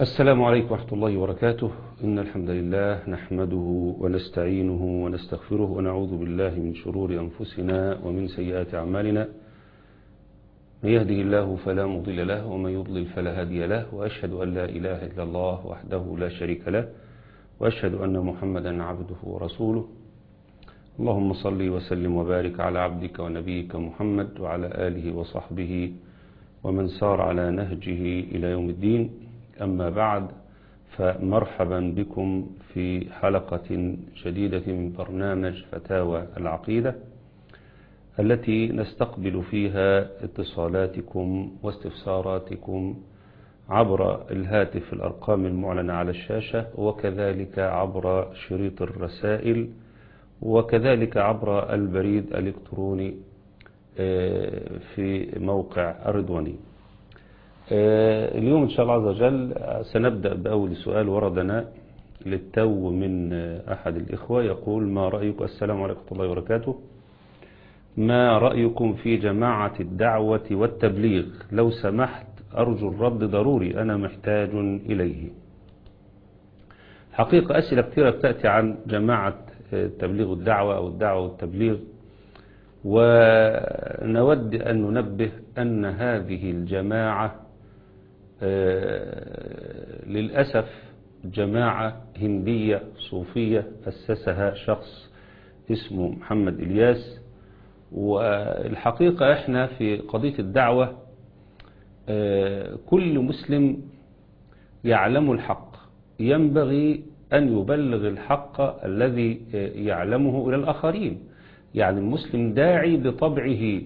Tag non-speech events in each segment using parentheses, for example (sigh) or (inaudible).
السلام عليكم ورحمة الله وبركاته. إن الحمد لله نحمده ونستعينه ونستغفره ونعوذ بالله من شرور أنفسنا ومن سيئات أعمالنا. من يهده الله فلا مضل له ومن يضلل فلا هادي له وأشهد أن لا إله إلا الله وحده لا شريك له وأشهد أن محمدا عبده ورسوله. اللهم صل وسلم وبارك على عبدك ونبيك محمد وعلى آله وصحبه ومن سار على نهجه إلى يوم الدين. أما بعد فمرحبا بكم في حلقة جديدة من برنامج فتاوى العقيدة التي نستقبل فيها اتصالاتكم واستفساراتكم عبر الهاتف الأرقام المعلنة على الشاشة وكذلك عبر شريط الرسائل وكذلك عبر البريد الإلكتروني في موقع الرضواني اليوم إن شاء الله عز وجل سنبدأ بأول سؤال وردنا للتو من أحد الإخوة. يقول ما رأيك السلام عليكم ورحمة الله وبركاته. ما رأيكم في جماعة الدعوة والتبليغ؟ لو سمحت أرجو الرد ضروري أنا محتاج إليه. حقيقة أسئلة كثيرة بتأتي عن جماعة تبليغ الدعوة أو الدعوة والتبليغ. ونود أن ننبه أن هذه الجماعة للأسف جماعة هندية صوفية أسسها شخص اسمه محمد إلياس. والحقيقة إحنا في قضية الدعوة كل مسلم يعلم الحق. ينبغي أن يبلغ الحق الذي يعلمه إلى الآخرين. يعني المسلم داعي بطبعه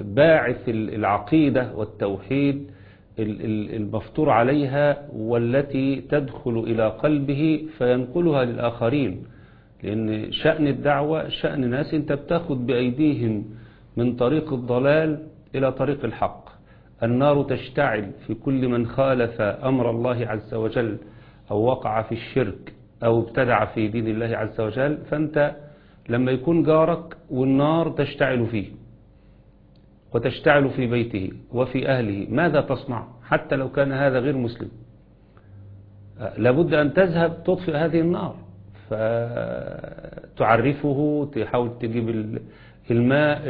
باعث العقيدة والتوحيد المفطور عليها والتي تدخل إلى قلبه فينقلها للآخرين. لأن شأن الدعوة شأن ناس أنت بتاخد بأيديهم من طريق الضلال إلى طريق الحق. النار تشتعل في كل من خالف أمر الله عز وجل أو وقع في الشرك أو ابتدع في دين الله عز وجل. فأنت لما يكون جارك والنار تشتعل فيه. وتشتعل في بيته وفي أهله. ماذا تصنع حتى لو كان هذا غير مسلم؟ لابد أن تذهب تطفئ هذه النار. فتعرفه تحاول تجيب الماء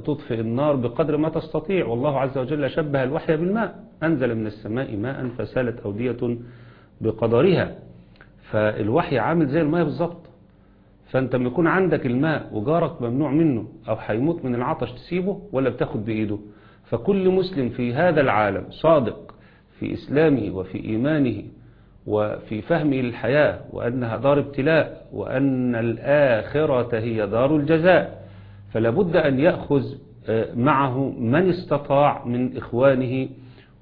تطفئ النار بقدر ما تستطيع. والله عز وجل شبه الوحي بالماء. أنزل من السماء ماء فسالت أودية بقدرها. فالوحي عامل زي الماء بالظبط فانت لما يكون عندك الماء وجارك ممنوع منه أو هيموت من العطش تسيبه ولا بتاخد بإيده. فكل مسلم في هذا العالم صادق في إسلامه وفي إيمانه وفي فهمه للحياة وأنها دار ابتلاء وأن الآخرة هي دار الجزاء فلا بد أن يأخذ معه من استطاع من إخوانه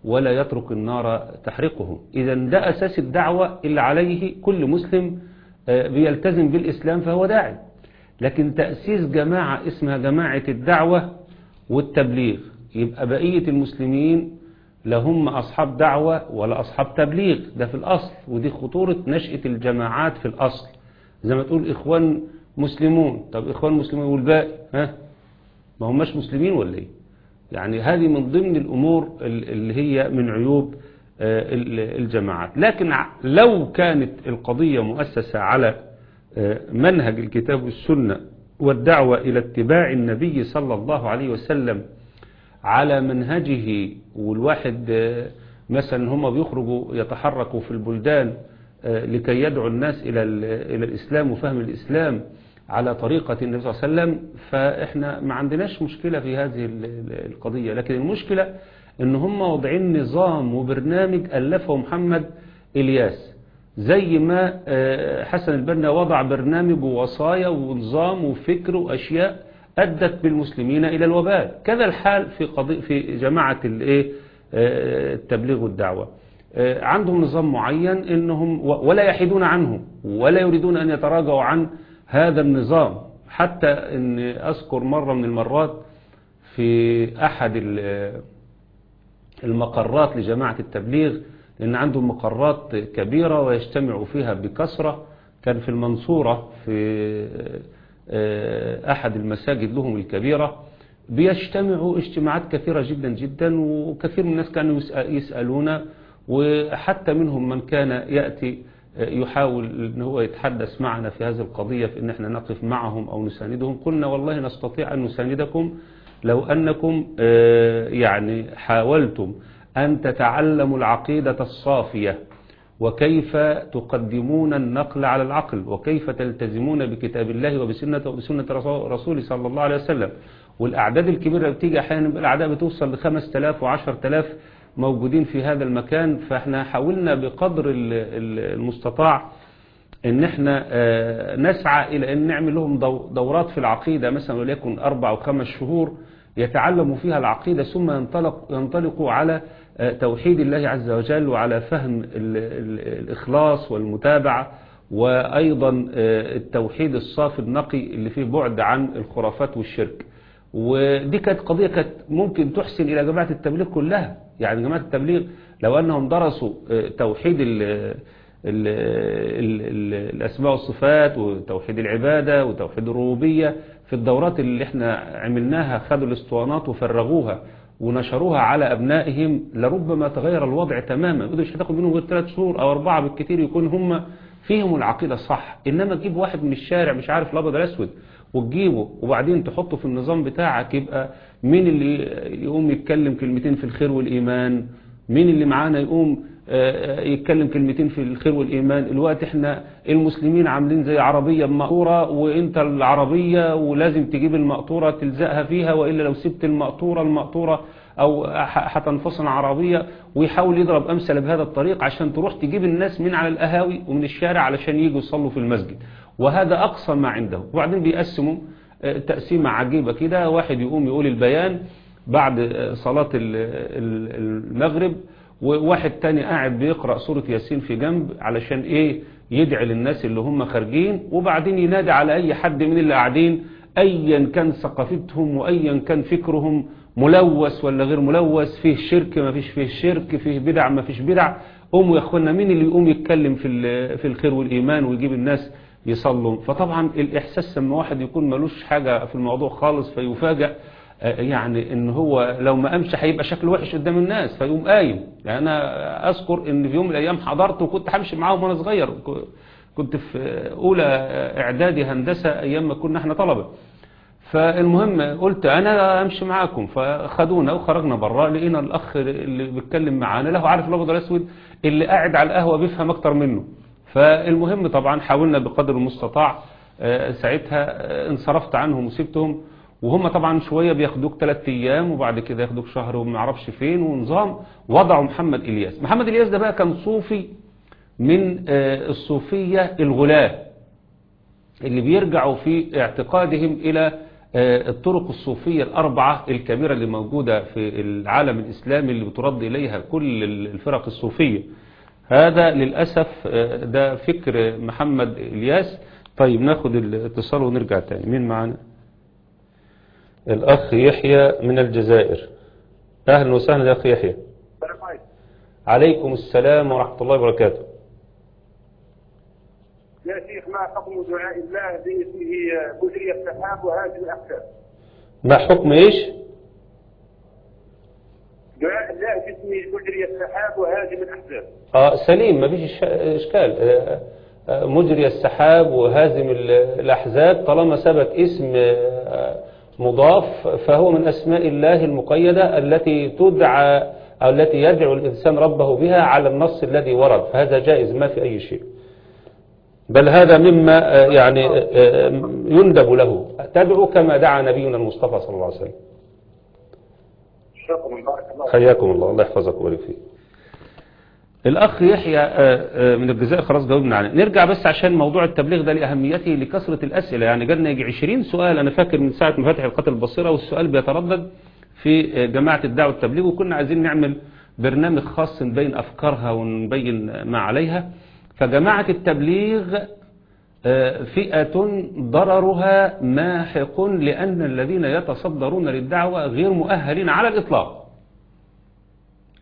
ولا يترك النار تحرقهم إذا ده أساس الدعوة اللي عليه كل مسلم بيلتزم بالإسلام فهو داعي. لكن تأسيس جماعة اسمها جماعة الدعوة والتبليغ يبقى بقية المسلمين لا هم أصحاب دعوة ولا أصحاب تبليغ. ده في الأصل ودي خطورة نشأة الجماعات في الأصل. زي ما تقول إخوان مسلمون. طب إخوان مسلمون والباقي ها؟ ما هماش مسلمين ولا إيه؟ يعني هذه من ضمن الأمور اللي هي من عيوب الجماعات. لكن لو كانت القضية مؤسسة على منهج الكتاب والسنة والدعوة إلى اتباع النبي صلى الله عليه وسلم على منهجه والواحد مثلا هم بيخرجوا يتحركوا في البلدان لكي يدعو الناس إلى إلى الإسلام وفهم الإسلام على طريقة النبي صلى الله عليه وسلم فإحنا ما عندناش مشكلة في هذه القضية. لكن المشكلة إن هم واضعين نظام وبرنامج ألفه محمد إلياس. زي ما حسن البنا وضع برنامج ووصايا ونظام وفكر وأشياء أدت بالمسلمين إلى الوبال كذا الحال في قضية في جماعة التبليغ والدعوة عندهم نظام معين إنهم ولا يحيدون عنه ولا يريدون أن يتراجعوا عن هذا النظام. حتى ان أذكر مرة من المرات في أحد المقرات لجماعة التبليغ لأن عندهم مقرات كبيرة ويجتمع فيها بكثرة. كان في المنصورة في أحد المساجد لهم الكبيرة بيجتمعوا اجتماعات كثيرة جدا جدا وكثير من الناس كانوا يسألون. وحتى منهم من كان يأتي يحاول إن هو يتحدث معنا في هذه القضية في إن إحنا نقف معهم أو نساندهم. قلنا والله نستطيع أن نساندكم. لو أنكم يعني حاولتم أن تتعلموا العقيدة الصافية وكيف تقدمون النقل على العقل وكيف تلتزمون بكتاب الله وبسنة وبسنة رسوله صلى الله عليه وسلم. والأعداد الكبيرة بتيجي أحيانا الأعداد بتوصل ل 5000 و 10000 موجودين في هذا المكان. فإحنا حاولنا بقدر المستطاع إن إحنا نسعى إلى إن نعمل لهم دورات في العقيدة مثلا وليكن أربع أو خمس شهور. يتعلموا فيها العقيدة ثم ينطلق ينطلقوا على توحيد الله عز وجل وعلى فهم الإخلاص والمتابعة وأيضا التوحيد الصافي النقي اللي فيه بعد عن الخرافات والشرك. ودي كانت قضية كانت ممكن تحسن إلى جماعة التبليغ كلها. يعني جماعة التبليغ لو أنهم درسوا توحيد ال ال ال الأسماء والصفات وتوحيد العبادة وتوحيد الربوبية في الدورات اللي إحنا عملناها خدوا الاسطوانات وفرغوها ونشروها على أبنائهم لربما تغير الوضع تماما. وده مش هتاخد منهم غير ثلاث شهور أو أربعة بالكثير يكون هم فيهم العقيدة الصح. إنما تجيب واحد من الشارع مش عارف الأبيض الأسود وتجيبه وبعدين تحطه في النظام بتاعك يبقى مين اللي يقوم يتكلم كلمتين في الخير والإيمان؟ مين اللي معانا يقوم يتكلم كلمتين في الخير والإيمان. الوقت إحنا المسلمين عاملين زي عربية مقطورة وإنت العربية ولازم تجيب المقطورة تلزقها فيها وإلا لو سبت المقطورة المقطورة أو هتنفصل عربية ويحاول يضرب أمثلة بهذا الطريق عشان تروح تجيب الناس من على القهاوي ومن الشارع علشان يجوا يصلوا في المسجد. وهذا أقصى ما عنده وبعدين بيقسموا تقسيمة عجيبة كده. واحد يقوم يقول البيان بعد صلاة المغرب وواحد تاني قاعد بيقرأ سورة ياسين في جنب علشان إيه؟ يدعي للناس اللي هم خارجين وبعدين ينادي على أي حد من اللي قاعدين ايا كان ثقافتهم وايا كان فكرهم ملوث ولا غير ملوث فيه شرك ما فيش فيه شرك فيه بدع ما فيش بدع. قوموا يا اخوانا مين اللي يقوم يتكلم في في الخير والإيمان ويجيب الناس يصلوا؟ فطبعا الإحساس لما واحد يكون ملوش حاجة في الموضوع خالص فيفاجئ يعني إن هو لو ما قامش هيبقى شكله وحش قدام الناس فيقوم قايم. يعني أنا أذكر إن في يوم من الأيام حضرت وكنت همشي معاهم وأنا صغير. كنت في أولى إعدادي هندسة أيام ما كنا إحنا طلبة. فالمهم قلت أنا أمشي معاكم. فخدونا وخرجنا برا لقينا الأخ اللي بيتكلم معانا له عارف الأبيض الاسود اللي قاعد على القهوة بيفهم أكتر منه. فالمهم طبعا حاولنا بقدر المستطاع ساعتها انصرفت عنهم وسبتهم. وهم طبعا شوية بياخدوك ثلاث أيام وبعد كده ياخدوك شهر وما يعرفش فين ونظام وضعوا محمد إلياس. محمد إلياس ده بقى كان صوفي من الصوفية الغلاة اللي بيرجعوا في اعتقادهم إلى الطرق الصوفية الأربعة الكبيرة اللي موجودة في العالم الإسلامي اللي بترد إليها كل الفرق الصوفية. هذا للأسف ده فكر محمد إلياس. طيب ناخد الاتصال ونرجع تاني. مين معنا الأخ يحيى من الجزائر. أهلا وسهلا يا أخ يحيى. عليكم السلام ورحمة الله وبركاته. يا شيخ ما حكم دعاء الله باسمه بجري السحاب وهذه الأقسام ما حكم إيش؟ دعاء الله باسمه بجري السحاب وهذه الأحزاب آه سليم ما فيش إشكال. آه آه مجري السحاب وهازم الأحزاب طالما ثبت اسم آه مضاف فهو من أسماء الله المقيدة التي تدعى أو التي يدعو الإنسان ربه بها على النص الذي ورد. فهذا جائز ما في أي شيء. بل هذا مما يعني يندب له. تدعو كما دعا نبينا المصطفى صلى الله عليه وسلم. حياكم الله. الله يحفظك ويبارك فيك. الأخ يحيى من الجزائر خلاص جاوبنا عليه. نرجع بس عشان موضوع التبليغ ده لأهميته لكثرة الأسئلة. يعني جالنا يجي 20 سؤال أنا فاكر من ساعة ما فتح القتل البصيرة والسؤال بيتردد في جماعة الدعوة التبليغ وكنا عايزين نعمل برنامج خاص نبين أفكارها ونبين ما عليها. فجماعة التبليغ فئة ضررها ماحق لأن الذين يتصدرون للدعوة غير مؤهلين على الإطلاق.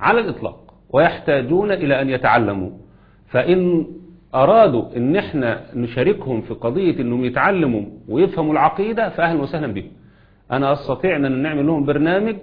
على الإطلاق. ويحتاجون إلى أن يتعلموا. فإن أرادوا أن إحنا نشاركهم في قضية أنهم يتعلموا ويفهموا العقيدة فأهلا وسهلا بهم. أنا أستطيع أن نعمل لهم برنامج.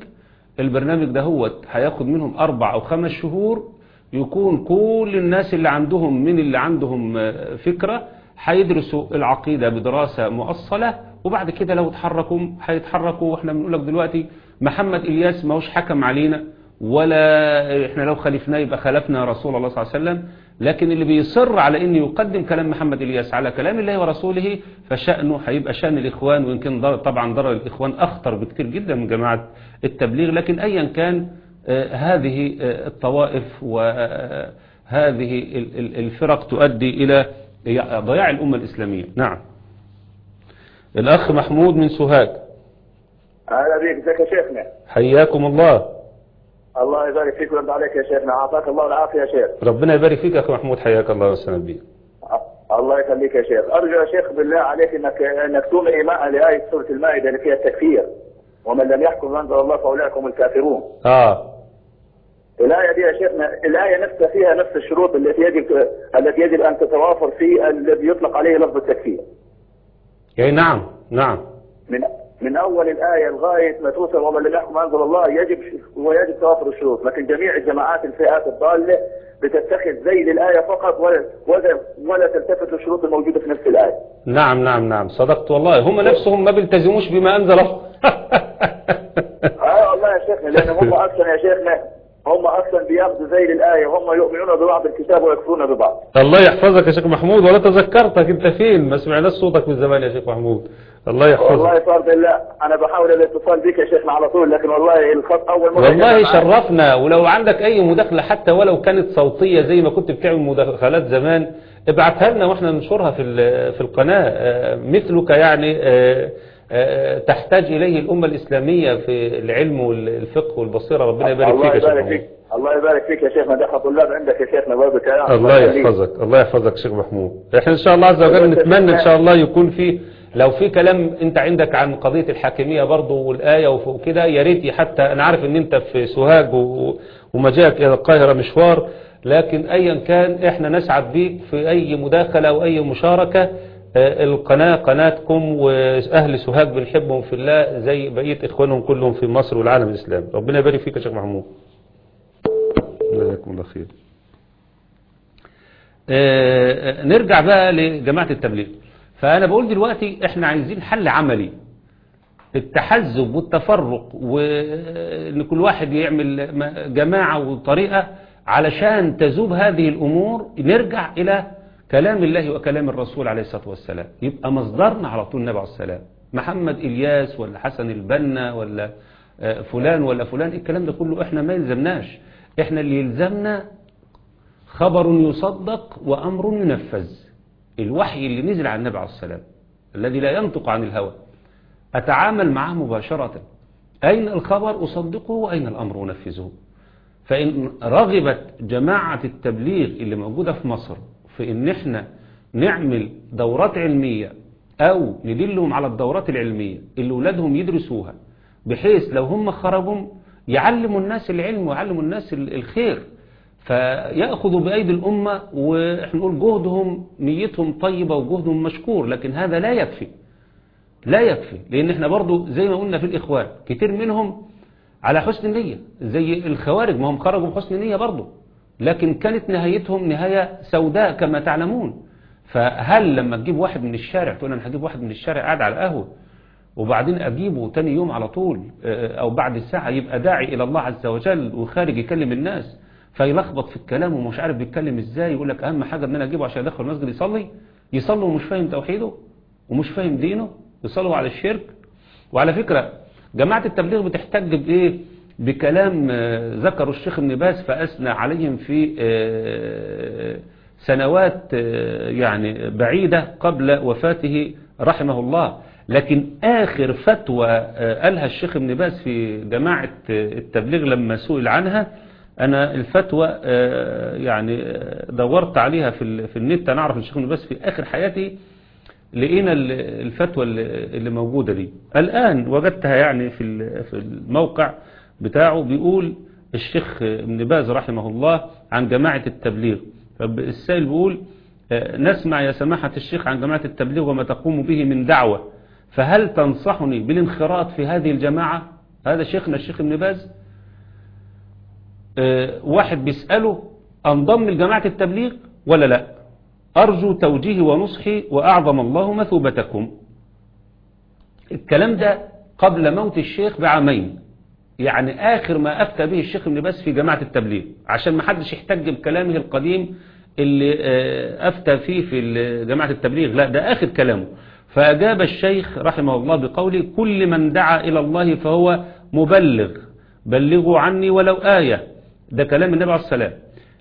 البرنامج ده هو هياخد منهم أربع أو خمس شهور. يكون كل الناس اللي عندهم من اللي عندهم آه، فكرة هيدرسوا العقيدة بدراسة مؤصلة وبعد كده لو اتحركوا هيتحركوا. وإحنا بنقول لك دلوقتي محمد إلياس ما هوش حكم علينا. ولا إحنا لو خالفناه يبقى خالفنا رسول الله صلى الله عليه وسلم لكن اللي بيصر على انه يقدم كلام محمد إلياس على كلام الله ورسوله فشأنه هيبقى شأن الإخوان وإن كان طبعا ضرر الإخوان أخطر بكتير جدا من جماعة التبليغ لكن ايا كان آه، هذه آه، الطوائف وهذه ال- الفرق تؤدي إلى ضياع الأمة الإسلامية. نعم. الأخ محمود من سوهاج. أهلا بك إزيك يا شيخنا؟ حياكم الله. الله يبارك فيك ويرضى عليك يا شيخنا. أعطاك الله العافية يا شيخ. ربنا يبارك فيك يا أخي محمود حياك الله وسلم بك. الله يخليك يا شيخ. أرجو يا شيخ بالله عليك انك إنك تومئ إيماء لآية سورة المائدة اللي فيها التكفير. ومن لم يحكم أنزل الله فاولئك هم الكافرون. آه. الآية دي يا شيخنا الآية نفسها فيها نفس الشروط التي يجب التي يجب أن تتوافر في الذي يطلق عليه لفظ التكفير. يعني نعم نعم. من من أول الآية لغاية ما توصل ومن لم يحكم أنزل الله يجب ويجب توافر الشروط. لكن جميع الجماعات الفئات الضالة بتتخذ زي للآية فقط ولا ولا, ولا تلتفت للشروط الموجودة في نفس الآية. نعم نعم نعم. صدقت والله. هم نفسهم ما بيلتزموش بما أنزل. الله آه والله يا شيخنا لأن هم أصلا يا شيخنا هم أصلا بياخذوا زي للآية وهم يؤمنون ببعض الكتاب ويكفرون ببعض. الله يحفظك يا شيخ محمود. ولا تذكرتك أنت فين؟ ما سمعناش صوتك من زمان يا شيخ محمود. الله يحفظك. والله فرض الله أنا بحاول الاتصال بك يا شيخنا على طول لكن والله الخط أول مرة والله. شرفنا. ولو عندك أي مداخلة حتى ولو كانت صوتية زي ما كنت بتعمل مداخلات زمان ابعتها لنا وإحنا ننشرها في في القناة. آه، مثلك يعني آه، آه، تحتاج إليه الأمة الإسلامية في العلم والفقه والبصيرة. ربنا يبارك الله فيك يا شيخ يبارك محمود. فيك. الله يبارك فيك يا شيخنا ده طلاب عندك يا شيخنا يا الله. يحفظك. الله يحفظك شيخ محمود. إحنا إن شاء الله عز وجل نتمنى إن شاء الله يكون في لو في كلام انت عندك عن قضية الحاكمية برضه والآية وكده يا ريت حتى أنا عارف إن أنت في سوهاج ومجاك إلى القاهرة مشوار لكن ايا كان إحنا نسعد بيك في أي مداخلة أو اي مشاركة آه، القناة قناتكم وأهل سوهاج بنحبهم في الله زي بقية إخوانهم كلهم في مصر والعالم الإسلامي. ربنا يبارك فيك يا شيخ محمود. جزاكم الله خير. آه، نرجع بقى لجماعة التبليغ. فأنا بقول دلوقتي إحنا عايزين حل عملي. التحزب والتفرق وإن كل واحد يعمل جماعة وطريقة علشان تذوب هذه الأمور نرجع إلى كلام الله وكلام الرسول عليه الصلاة والسلام. يبقى مصدرنا على طول النبي عليه السلام. محمد إلياس ولا حسن البنا ولا آه، فلان ولا فلان. الكلام ده كله إحنا ما يلزمناش. إحنا اللي يلزمنا خبر يصدق وأمر ينفذ. الوحي اللي نزل على النبي عليه السلام الذي لا ينطق عن الهوى. أتعامل معه مباشرة. أين الخبر؟ أصدقه وأين الأمر؟ أنفذه. فإن رغبت جماعة التبليغ اللي موجودة في مصر في إن إحنا نعمل دورات علمية أو ندلهم على الدورات العلمية اللي أولادهم يدرسوها بحيث لو هم خرجوا يعلموا الناس العلم ويعلموا الناس ال- الخير. فيأخذوا بأيدي الأمة وإحنا نقول جهدهم نيتهم طيبة وجهدهم مشكور لكن هذا لا يكفي. لا يكفي لأن إحنا برضو زي ما قلنا في الإخوان كتير منهم على حسن نية زي الخوارج ما هم خرجوا بحسن نية برضو لكن كانت نهايتهم نهاية سوداء كما تعلمون. فهل لما تجيب واحد من الشارع تقول أنا هجيب واحد من الشارع قاعد على قهوة وبعدين أجيبه تاني يوم على طول آه، أو بعد ساعة يبقى داعي إلى الله عز وجل وخارج يكلم الناس. فيلخبط في الكلام ومش عارف بيتكلم إزاي يقول لك أهم حاجة إن أنا أجيبه عشان يدخل المسجد يصلي يصلي ومش فاهم توحيده ومش فاهم دينه يصلوا على الشرك. وعلى فكرة جماعة التبليغ بتحتج بإيه؟ بكلام آه، ذكروا الشيخ ابن باز فأثنى عليهم في آه، سنوات آه، يعني بعيدة قبل وفاته رحمه الله. لكن آخر فتوى قالها الشيخ ابن باز في جماعة التبليغ لما سئل عنها أنا الفتوى آه، يعني آه، دورت عليها في في النت. أنا أعرف الشيخ باز في آخر حياتي لقينا ال- الفتوى اللي موجودة دي. الآن وجدتها يعني في في الموقع بتاعه بيقول الشيخ ابن باز رحمه الله عن جماعة التبليغ. السائل بيقول آه، نسمع يا سماحة الشيخ عن جماعة التبليغ وما تقوم به من دعوة فهل تنصحني بالانخراط في هذه الجماعة؟ هذا شيخنا الشيخ ابن باز؟ واحد بيسأله انضم لجماعة التبليغ ولا لا؟ أرجو توجيهي ونصحي وأعظم الله مثوبتكم. الكلام ده قبل موت الشيخ بعامين يعني آخر ما أفتى به الشيخ ابن باز في جماعة التبليغ عشان ما حدش يحتج بكلامه القديم اللي أفتى فيه في جماعة التبليغ لا ده آخر كلامه. فأجاب الشيخ رحمه الله بقوله كل من دعا إلى الله فهو مبلغ بلغوا عني ولو آية. ده كلام النبي عليه السلام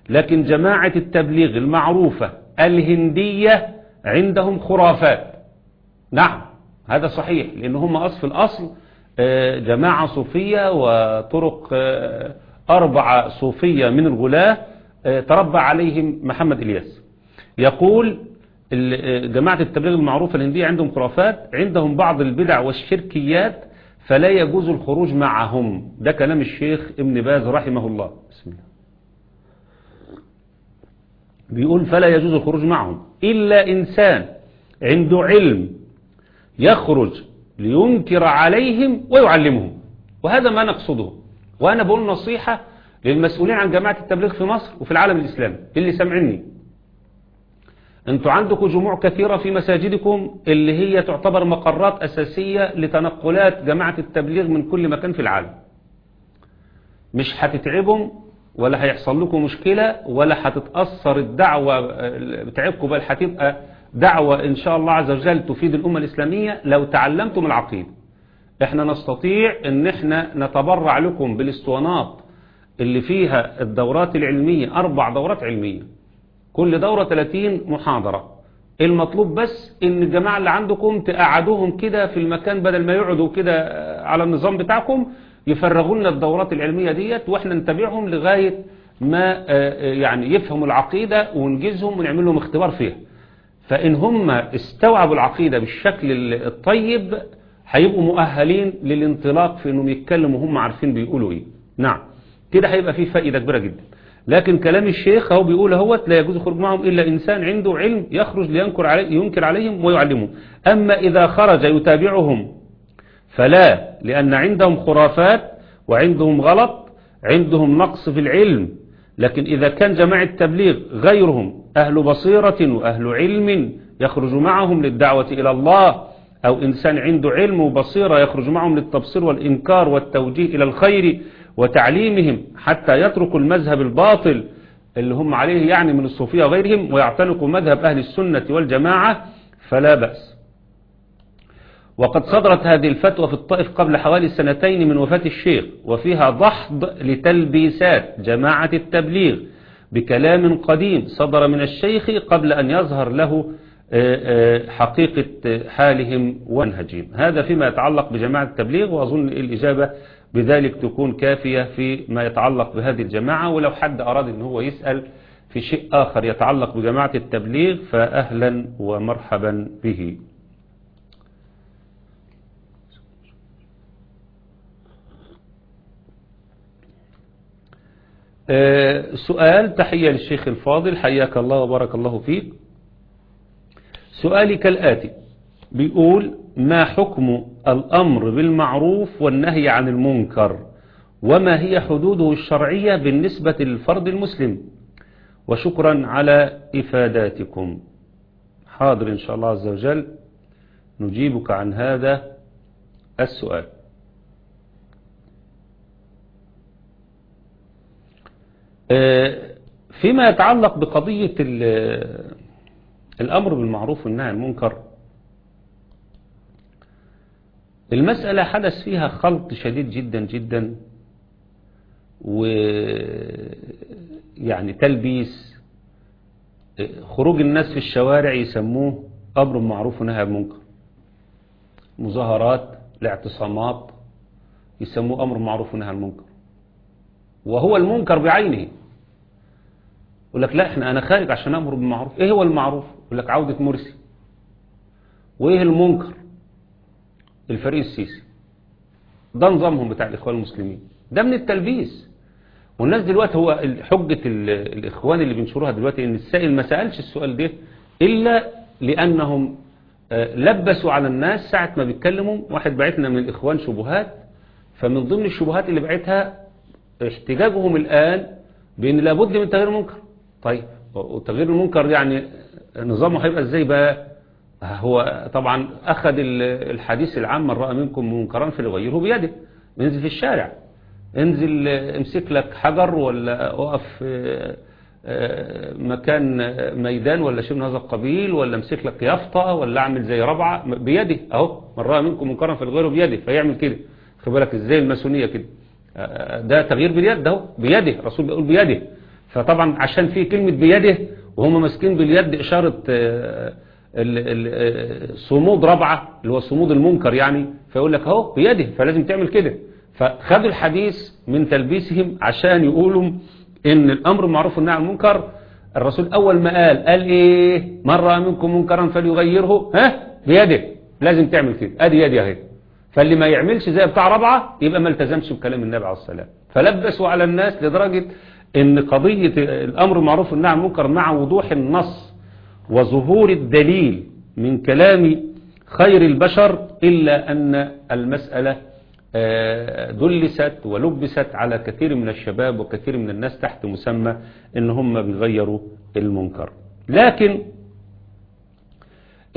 لكن جماعة التبليغ المعروفة الهندية عندهم خرافات. نعم هذا صحيح لأن هم أصل في الأصل جماعة صوفية وطرق أربعة صوفية من الغلاة تربى عليهم محمد إلياس. يقول جماعة التبليغ المعروفة الهندية عندهم خرافات عندهم بعض البدع والشركيات فلا يجوز الخروج معهم. ده كلام الشيخ ابن باز رحمه الله. بسم الله. بيقول فلا يجوز الخروج معهم. إلا إنسان عنده علم يخرج لينكر عليهم ويعلمهم. وهذا ما نقصده. وأنا بقول نصيحة للمسؤولين عن جماعة التبليغ في مصر وفي العالم الإسلامي اللي سمعني أنتوا عندكم جموع كثيرة في مساجدكم اللي هي تعتبر مقرات أساسية لتنقلات جماعة التبليغ من كل مكان في العالم. مش هتتعبهم ولا هيحصل لكم مشكلة ولا هتتأثر الدعوة بتاعتكم بل هتبقى دعوة إن شاء الله عز وجل تفيد الأمة الإسلامية لو تعلمتم العقيدة. إحنا نستطيع إن إحنا نتبرع لكم بالاسطوانات اللي فيها الدورات العلمية أربع دورات علمية. كل دورة 30 محاضرة. المطلوب بس إن الجماعة اللي عندكم تقعدوهم كده في المكان بدل ما يقعدوا كده على النظام بتاعكم يفرغوا لنا الدورات العلمية ديت وإحنا نتابعهم لغاية ما يعني يفهموا العقيدة ونجيزهم ونعمل لهم اختبار فيها. فإن هم استوعبوا العقيدة بالشكل الطيب هيبقوا مؤهلين للانطلاق في إنهم يتكلموا وهم عارفين بيقولوا إيه. نعم. كده هيبقى فيه فائدة كبيرة جدا. لكن كلام الشيخ هو بيقول اهوت لا يجوز الخروج معهم إلا إنسان عنده علم يخرج لينكر علي ينكر عليهم ويعلمهم أما إذا خرج يتابعهم فلا لأن عندهم خرافات وعندهم غلط عندهم نقص في العلم. لكن إذا كان جماعة التبليغ غيرهم أهل بصيرة وأهل علم يخرج معهم للدعوة إلى الله أو إنسان عنده علم وبصيرة يخرج معهم للتبصير والإنكار والتوجيه إلى الخير وتعليمهم حتى يتركوا المذهب الباطل اللي هم عليه يعني من الصوفية وغيرهم ويعتنقوا مذهب أهل السنة والجماعة فلا بأس. وقد صدرت هذه الفتوى في الطائف قبل حوالي سنتين من وفاة الشيخ وفيها ضحض لتلبيسات جماعة التبليغ بكلام قديم صدر من الشيخ قبل أن يظهر له حقيقة حالهم ومنهجهم. هذا فيما يتعلق بجماعة التبليغ وأظن الإجابة بذلك تكون كافية فيما يتعلق بهذه الجماعة ولو حد أراد أن هو يسأل في شيء آخر يتعلق بجماعة التبليغ فأهلا ومرحبا به. سؤال تحية للشيخ الفاضل حياك الله وبارك الله فيك. سؤالي كالآتي بيقول ما حكم الأمر بالمعروف والنهي عن المنكر وما هي حدوده الشرعية بالنسبة للفرد المسلم. وشكرا على إفاداتكم. حاضر إن شاء الله عز وجل. نجيبك عن هذا السؤال. فيما يتعلق بقضية الأمر بالمعروف والنهي عن المنكر المسألة حدث فيها خلط شديد جدا جدا ويعني تلبيس خروج الناس في الشوارع يسموه أمر بالمعروف ونهي عن المنكر مظاهرات الاعتصامات يسموه أمر بالمعروف ونهي عن وهو المنكر بعينه. يقول لك لا إحنا أنا خارج عشان أمر بالمعروف. إيه هو المعروف؟ يقول لك عودة مرسي. وإيه المنكر؟ الفريق السيسي. ده نظامهم بتاع الإخوان المسلمين. ده من التلبيس. والناس دلوقتي هو حجة الإخوان اللي بينشروها دلوقتي إن السائل ما سألش السؤال ده إلا لأنهم آه، لبسوا على الناس ساعة ما بيتكلموا. واحد بعتنا من الإخوان شبهات فمن ضمن الشبهات اللي بعتها احتجاجهم الآن بأن لابد من تغيير المنكر. طيب وتغيير المنكر يعني نظامه هيبقى إزاي بقى؟ هو طبعا أخذ ال- الحديث العام من رأى منكم منكرا فليغيره بيده. ينزل في الشارع. انزل امسك لك حجر ولا اقف آه، آه، مكان ميدان ولا شيء من هذا القبيل ولا امسك لك يافطة ولا اعمل زي ربعة بيده أهو. من رأى منكم منكرا فليغيره بيده فيعمل كده. خد بالك إزاي الماسونية كده؟ آه، ده تغيير باليد أهو. بيده الرسول بيقول بيده. فطبعا عشان في كلمة بيده وهم ماسكين باليد آه، صمود ربعة اللي هو صمود المنكر يعني فيقول لك أهو بيده فلازم تعمل كده. فخدوا الحديث من تلبيسهم عشان يقولوا إن الأمر معروف والنهي عن المنكر. الرسول أول ما قال قال إيه؟ من رأى منكم منكرا فليغيره. ها؟ بيده. لازم تعمل كده. أدي يدي أهي. فاللي ما يعملش زي بتاع ربعة يبقى ما التزمش بكلام النبي عليه والسلام. فلبسوا على الناس لدرجة إن قضية الأمر معروف والنهي عن المنكر مع وضوح النص وظهور الدليل من كلام خير البشر إلا أن المسألة آه، دلست ولبست على كثير من الشباب وكثير من الناس تحت مسمى إن هم بيغيروا المنكر. لكن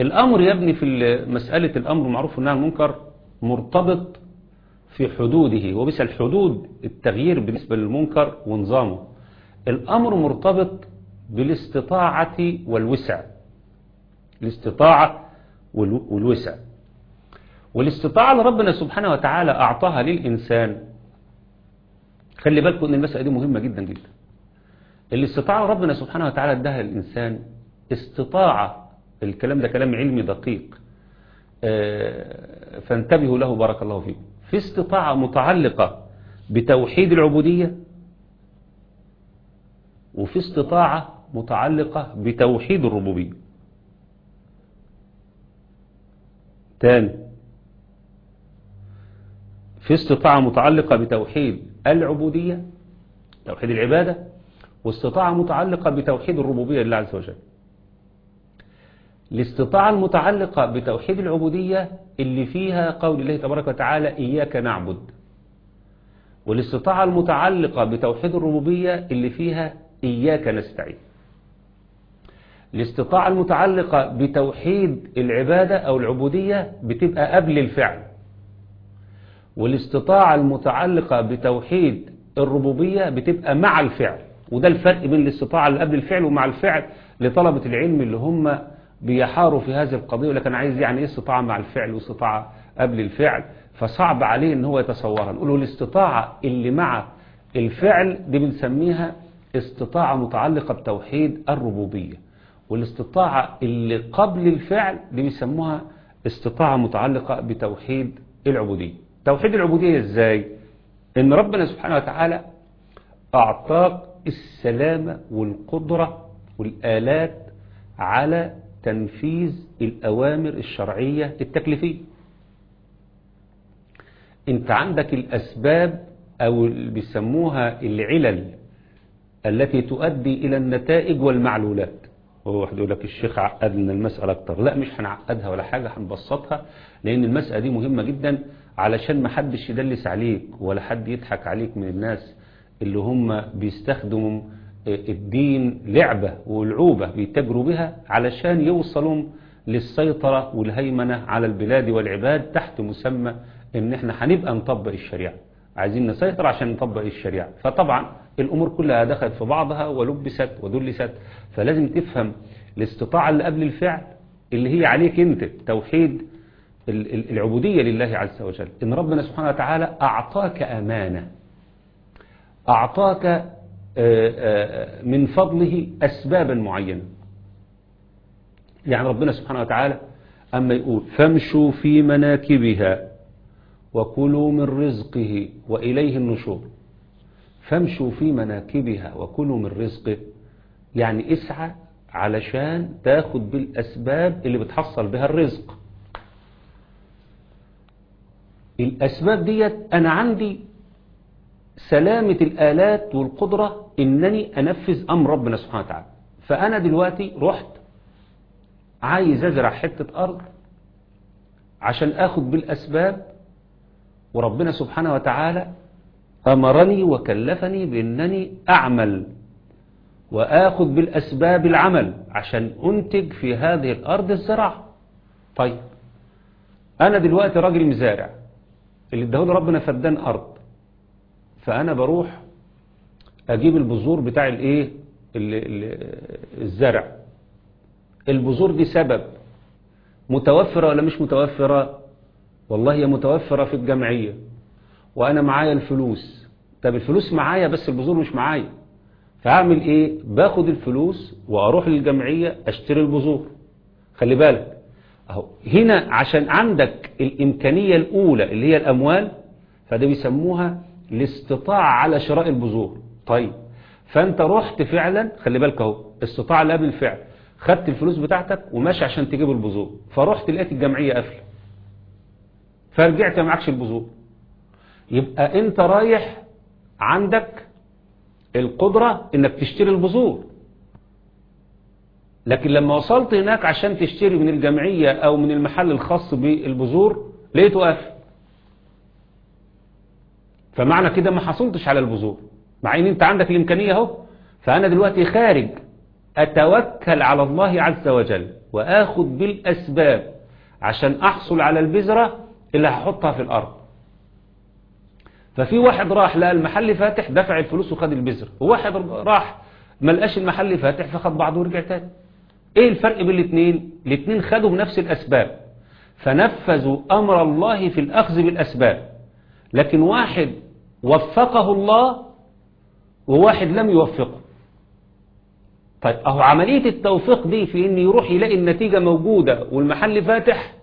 الأمر يا ابني في مسألة الأمر معروف عن المنكر مرتبط في حدوده وبس الحدود التغيير بالنسبة للمنكر ونظامه. الأمر مرتبط بالاستطاعة والوسع. الاستطاعة والو- والوسع. والاستطاعة اللي ربنا سبحانه وتعالى أعطاها للإنسان خلي بالكم أن المسألة دي مهمة جدا جدا. الاستطاعة ربنا سبحانه وتعالى اداها للإنسان استطاعة الكلام ده كلام علمي دقيق. آه، فانتبهوا له بارك الله فيكم. في استطاعة متعلقة بتوحيد العبودية وفي استطاعة متعلقة بتوحيد الربوبية. تاني في استطاعة متعلقة بتوحيد العبودية توحيد العبادة واستطاعة متعلقة بتوحيد الربوبية لله عز وجل. الاستطاعة المتعلقة بتوحيد العبودية اللي فيها قول الله تبارك وتعالى إياك نعبد. والاستطاعة المتعلقة بتوحيد الربوبية اللي فيها إياك نستعين. الاستطاعة المتعلقة بتوحيد العبادة أو العبودية بتبقى قبل الفعل. والاستطاعة المتعلقة بتوحيد الربوبية بتبقى مع الفعل. وده الفرق بين الاستطاعة اللي قبل الفعل ومع الفعل لطلبة العلم اللي هم بيحاروا في هذه القضية ولكن عايز يعني إيه استطاعة مع الفعل واستطاعة قبل الفعل. فصعب عليه إن هو يتصورها. نقول له الاستطاعة اللي مع الفعل دي بنسميها استطاعة متعلقة بتوحيد الربوبية. والاستطاعة اللي قبل الفعل دي بيسموها استطاعة متعلقة بتوحيد العبودية. توحيد العبودية إزاي؟ إن ربنا سبحانه وتعالى أعطاك السلامة والقدرة والآلات على تنفيذ الأوامر الشرعية التكليفية. أنت عندك الأسباب أو اللي بيسموها العلل التي تؤدي إلى النتائج والمعلولات. واحد يقول لك الشيخ عقد لنا المسألة أكتر. لا مش هنعقدها ولا حاجة هنبسطها لأن المسألة دي مهمة جدا علشان ما حدش يدلس عليك ولا حد يضحك عليك من الناس اللي هم بيستخدموا الدين لعبة والعوبة بيتجروا بها علشان يوصلوا للسيطرة والهيمنة على البلاد والعباد تحت مسمى إن إحنا هنبقى نطبق الشريعة. عايزين نسيطر عشان نطبق الشريعة. فطبعا الأمور كلها دخلت في بعضها ولبست ودلست. فلازم تفهم الاستطاعة اللي قبل الفعل اللي هي عليك أنت توحيد العبودية لله عز وجل. إن ربنا سبحانه وتعالى أعطاك أمانة. أعطاك من فضله أسبابا معينة. يعني ربنا سبحانه وتعالى أما يقول فامشوا في مناكبها وكلوا من رزقه وإليه النشور. فامشوا في مناكبها وكلوا من رزقه يعني اسعى علشان تاخد بالأسباب اللي بتحصل بها الرزق. الأسباب ديت أنا عندي سلامة الآلات والقدرة إنني أنفذ أمر ربنا سبحانه وتعالى. فأنا دلوقتي رحت عايز أزرع حتة أرض عشان آخد بالأسباب وربنا سبحانه وتعالى امرني وكلفني بأنني أعمل واخد بالأسباب العمل عشان أنتج في هذه الأرض الزراعة طيب أنا دلوقتي راجل مزارع اللي اداهولي ربنا فدان أرض فأنا بروح أجيب البذور بتاع الإيه؟ ال- ال- الزرع. البذور دي سبب متوفرة ولا مش متوفرة؟ والله هي متوفرة في الجمعية وأنا معايا الفلوس. طب الفلوس معايا بس البذور مش معايا. فأعمل إيه؟ باخد الفلوس وأروح للجمعية أشتري البذور. خلي بالك. أهو هنا عشان عندك الإمكانية الأولى اللي هي الأموال فده بيسموها الاستطاعة على شراء البذور. طيب فأنت رحت فعلا خلي بالك أهو استطاعة لا بالفعل. خدت الفلوس بتاعتك وماشي عشان تجيب البذور. فرحت لقيت الجمعية قافلة. فرجعت معكش البذور. يبقى أنت رايح عندك القدرة إنك تشتري البذور. لكن لما وصلت هناك عشان تشتري من الجمعية أو من المحل الخاص بالبذور لقيته قافل. فمعنى كده ما حصلتش على البذور. مع إن أنت عندك الإمكانية أهو. فأنا دلوقتي خارج أتوكل على الله عز وجل واخد بالأسباب عشان أحصل على البذرة اللي هحطها في الأرض. ففي واحد راح لقى المحل فاتح دفع الفلوس وخد البذرة وواحد راح ما لقاش المحل فاتح فخد بعضه ورجع تاني. إيه الفرق بين الاثنين الاثنين خدوا بنفس الأسباب. فنفذوا أمر الله في الأخذ بالأسباب. لكن واحد وفقه الله وواحد لم يوفقه. طيب أهو عملية التوفيق دي في ان يروح يلاقي النتيجة موجودة والمحل فاتح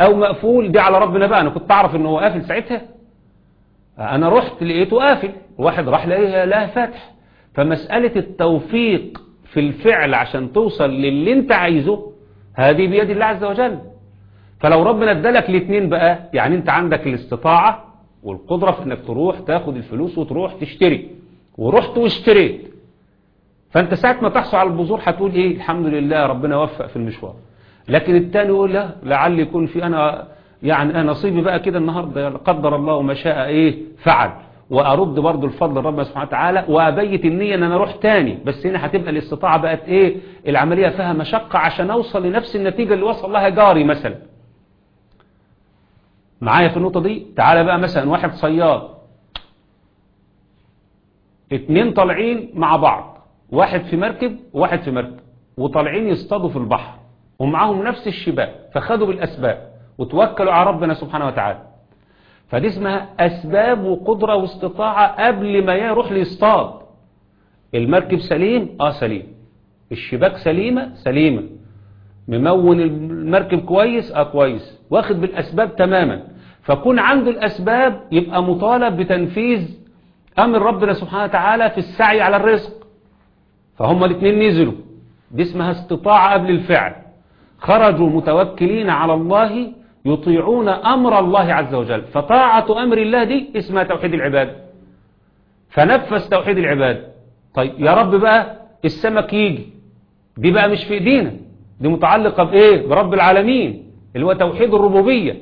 أو مقفول دي على ربنا بقى. أنا كنت أعرف إن هو قافل ساعتها. أنا رحت لقيته قافل. واحد راح لقيه لا فاتح. فمسألة التوفيق في الفعل عشان توصل للي انت عايزه هذه بيد الله عز وجل. فلو ربنا ادالك الاثنين بقى يعني انت عندك الاستطاعة والقدرة في انك تروح تاخد الفلوس وتروح تشتري. ورحت واشتريت. فانت ساعة ما تحصل على البذور هتقول إيه؟ الحمد لله ربنا وفق في المشوار. لكن التاني يقول لا لعل يكون في أنا يعني أنا نصيبي بقى كده النهاردة قدر الله وما شاء إيه فعل. وأرد برضو الفضل ربنا سبحانه وتعالى وأبيت النية إن أنا أروح تاني. بس هنا هتبقى الاستطاعة بقت إيه العملية فيها مشقة عشان أوصل لنفس النتيجة اللي وصل لها جاري مثلا. معايا في النقطة دي؟ تعالى بقى مثلا واحد صياد. اتنين طالعين مع بعض. واحد في مركب وواحد في مركب. وطالعين يصطادوا في البحر. ومعاهم نفس الشباك. فخدوا بالأسباب. وتوكلوا على ربنا سبحانه وتعالى. فدي اسمها أسباب وقدرة واستطاعة قبل ما يروح ليصطاد. المركب سليم؟ آه سليم. الشباك سليمة؟ سليمة. ممون المركب كويس؟ آه كويس. واخد بالأسباب تماما. فكون عنده الأسباب يبقى مطالب بتنفيذ أمر ربنا سبحانه وتعالى في السعي على الرزق. فهم الاثنين نزلوا. دي اسمها استطاعة قبل الفعل. خرجوا متوكلين على الله يطيعون أمر الله عز وجل. فطاعة أمر الله دي اسمها توحيد العباد. فنفذ توحيد العباد. طيب يا رب بقى السمك يجي. دي بقى مش في إيدينا. دي متعلقة بإيه؟ برب العالمين اللي هو توحيد الربوبية.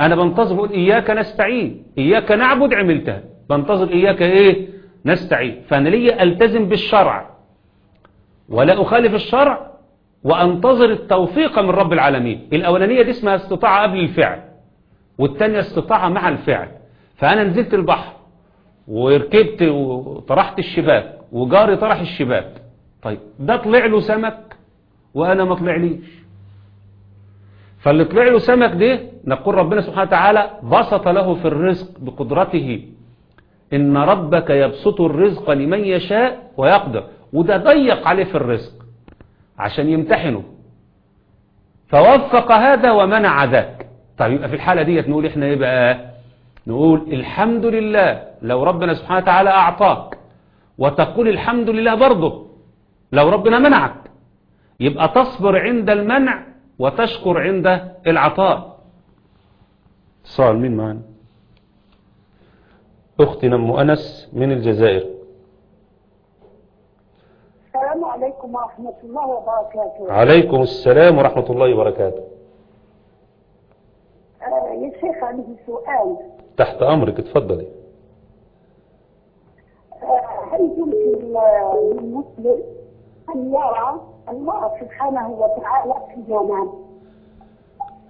أنا بنتظر إياك نستعين إياك نعبد عملتها. بنتظر إياك إيه؟ نستعين. فأنا لي ألتزم بالشرع. ولا أخالف الشرع. وأنتظر التوفيق من رب العالمين. الأولانية دي اسمها استطاعة قبل الفعل والتانية استطاعة مع الفعل. فأنا نزلت البحر وركبت وطرحت الشباك وجاري طرح الشباك. طيب ده طلع له سمك وأنا ما طلعليش فاللي طلع له سمك ده نقول ربنا سبحانه وتعالى بسط له في الرزق بقدرته. إن ربك يبسط الرزق لمن يشاء ويقدر. وده ضيق عليه في الرزق. عشان يمتحنه فوفق هذا ومنع ذاك. طيب يبقى في الحالة ديت نقول إحنا إيه بقى نقول الحمد لله لو ربنا سبحانه وتعالى أعطاك وتقول الحمد لله برضه لو ربنا منعك يبقى تصبر عند المنع وتشكر عند العطاء. صال مين معنا. اختنا ام أنس من الجزائر السلام عليكم ورحمة الله وبركاته عليكم السلام ورحمة الله وبركاته. آه، يا شيخ عندي سؤال. تحت أمرك اتفضلي آه، هل يمكن للمسلم أن يرى الله سبحانه وتعالى في المنام؟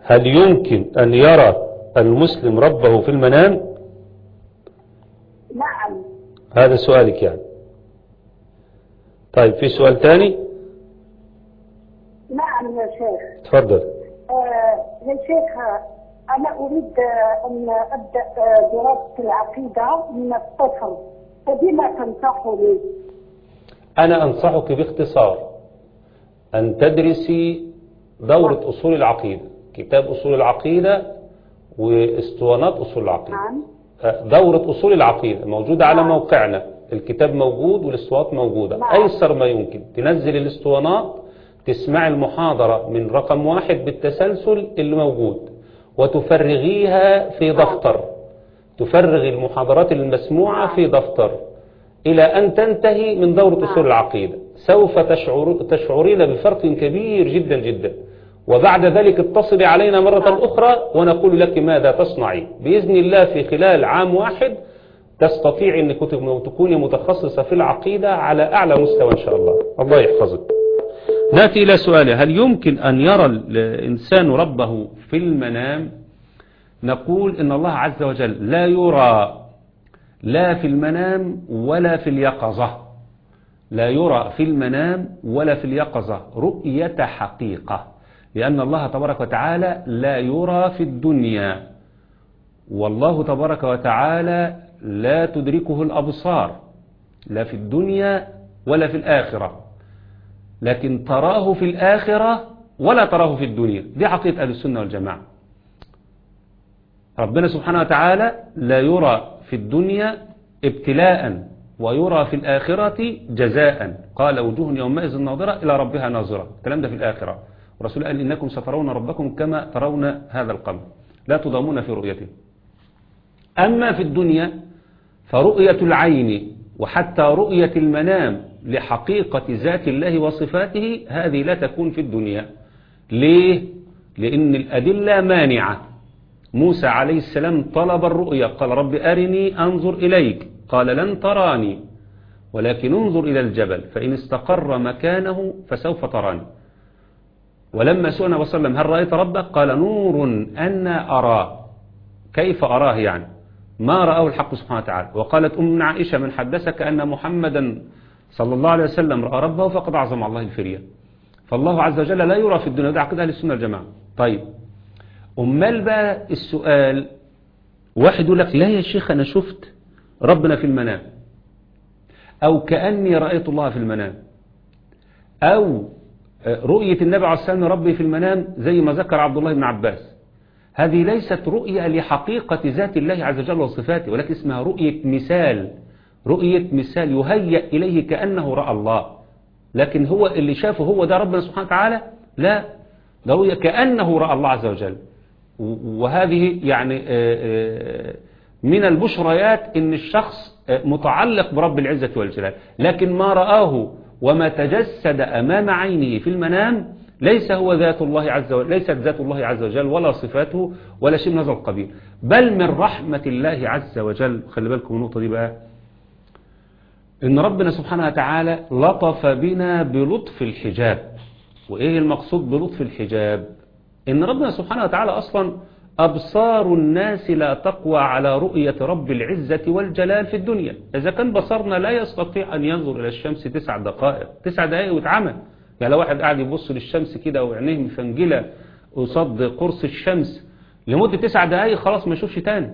هل يمكن أن يرى المسلم ربه في المنام؟ نعم. هذا سؤالك يعني. طيب في سؤال تاني؟ نعم يا شيخ. تفضل. آه، يا شيخ آه، أنا أريد آه، أن أبدأ آه، دراسة العقيدة من الطفل فبما تنصحني؟ أنا أنصحك باختصار. أن تدرسي دورة أصول العقيدة كتاب أصول العقيدة واسطوانات أصول العقيدة. نعم. دورة أصول العقيدة موجودة على موقعنا. الكتاب موجود والاسطوانات موجودة. نعم. أيسر ما يمكن. تنزل الاسطوانات تسمع المحاضرة من رقم واحد بالتسلسل اللي موجود وتفرغيها في دفتر. تفرغ المحاضرات المسموعة في دفتر إلى أن تنتهي من دورة أصول العقيدة. سوف تشعر تشعرين بفرق كبير جدا جدا. وبعد ذلك اتصلي علينا مرة أخرى ونقول لك ماذا تصنعي. بإذن الله في خلال عام واحد تستطيع أن تكوني متخصصة في العقيدة على أعلى مستوى إن شاء الله. الله يحفظك. نأتي إلى سؤاله. هل يمكن أن يرى الإنسان ربه في المنام؟ نقول إن الله عز وجل لا يرى لا في المنام ولا في اليقظة. لا يرى في المنام ولا في اليقظة. رؤية حقيقة. لأن الله تبارك وتعالى لا يرى في الدنيا. والله تبارك وتعالى لا تدركه الأبصار لا في الدنيا ولا في الآخرة. لكن تراه في الآخرة ولا تراه في الدنيا. دي عقيدة أهل السنة والجماعة. ربنا سبحانه وتعالى لا يرى في الدنيا ابتلاء ويرى في الآخرة جزاء. قال وجوه يومئذ ناظرة إلى ربها ناظرة. الكلام ده في الآخرة. ورسول قال إنكم سترون ربكم كما ترون هذا القمر. لا تضامون في رؤيته. أما في الدنيا فرؤية العين وحتى رؤية المنام لحقيقة ذات الله وصفاته هذه لا تكون في الدنيا. ليه؟ لأن الأدلة مانعة. موسى عليه السلام طلب الرؤيا قال رب أرني أنظر إليك. قال لن تراني ولكن انظر إلى الجبل فإن استقر مكانه فسوف تراني. ولما سئل وسلم هل رأيت ربك؟ قال نور أنا أراه كيف أراه يعني؟ ما رأه الحق سبحانه وتعالى. وقالت أم عائشة من حدثك أن محمدا صلى الله عليه وسلم رأى ربه فقد عظم الله الفرية. فالله عز وجل لا يرى في الدنيا ده عقيدة أهل السنة الجماعة طيب. أمال بقى السؤال واحد يقول لك لا يا شيخ أنا شفت ربنا في المنام. أو كأني رأيت الله في المنام. أو رؤية النبي عليه السلام ربي في المنام زي ما ذكر عبد الله بن عباس. هذه ليست رؤية لحقيقة ذات الله عز وجل وصفاته ولكن اسمها رؤية مثال رؤية مثال يهيأ إليه كأنه رأى الله. لكن هو اللي شافه هو ده ربنا سبحانه وتعالى؟ لا. ده رؤية كأنه رأى الله عز وجل. وهذه يعني من البشريات إن الشخص متعلق برب العزة والجلال. لكن ما رآه وما تجسد أمام عينه في المنام ليس هو ذات الله عز وجل ليست ذات الله عز وجل ولا صفاته ولا شيء من هذا القبيل. بل من رحمة الله عز وجل. خلي بالكم النقطة دي بقى. إن ربنا سبحانه وتعالى لطف بنا بلطف الحجاب. وإيه المقصود بلطف الحجاب؟ إن ربنا سبحانه وتعالى أصلا أبصار الناس لا تقوى على رؤية رب العزة والجلال في الدنيا. إذا كان بصرنا لا يستطيع أن ينظر إلى الشمس تسع دقائق تسع دقائق واتعمى يعني لو واحد قاعد يبص للشمس كده وعينيه مفنجلة قصاد قرص الشمس لمدة تسع دقائق خلاص ما يشوفش تاني.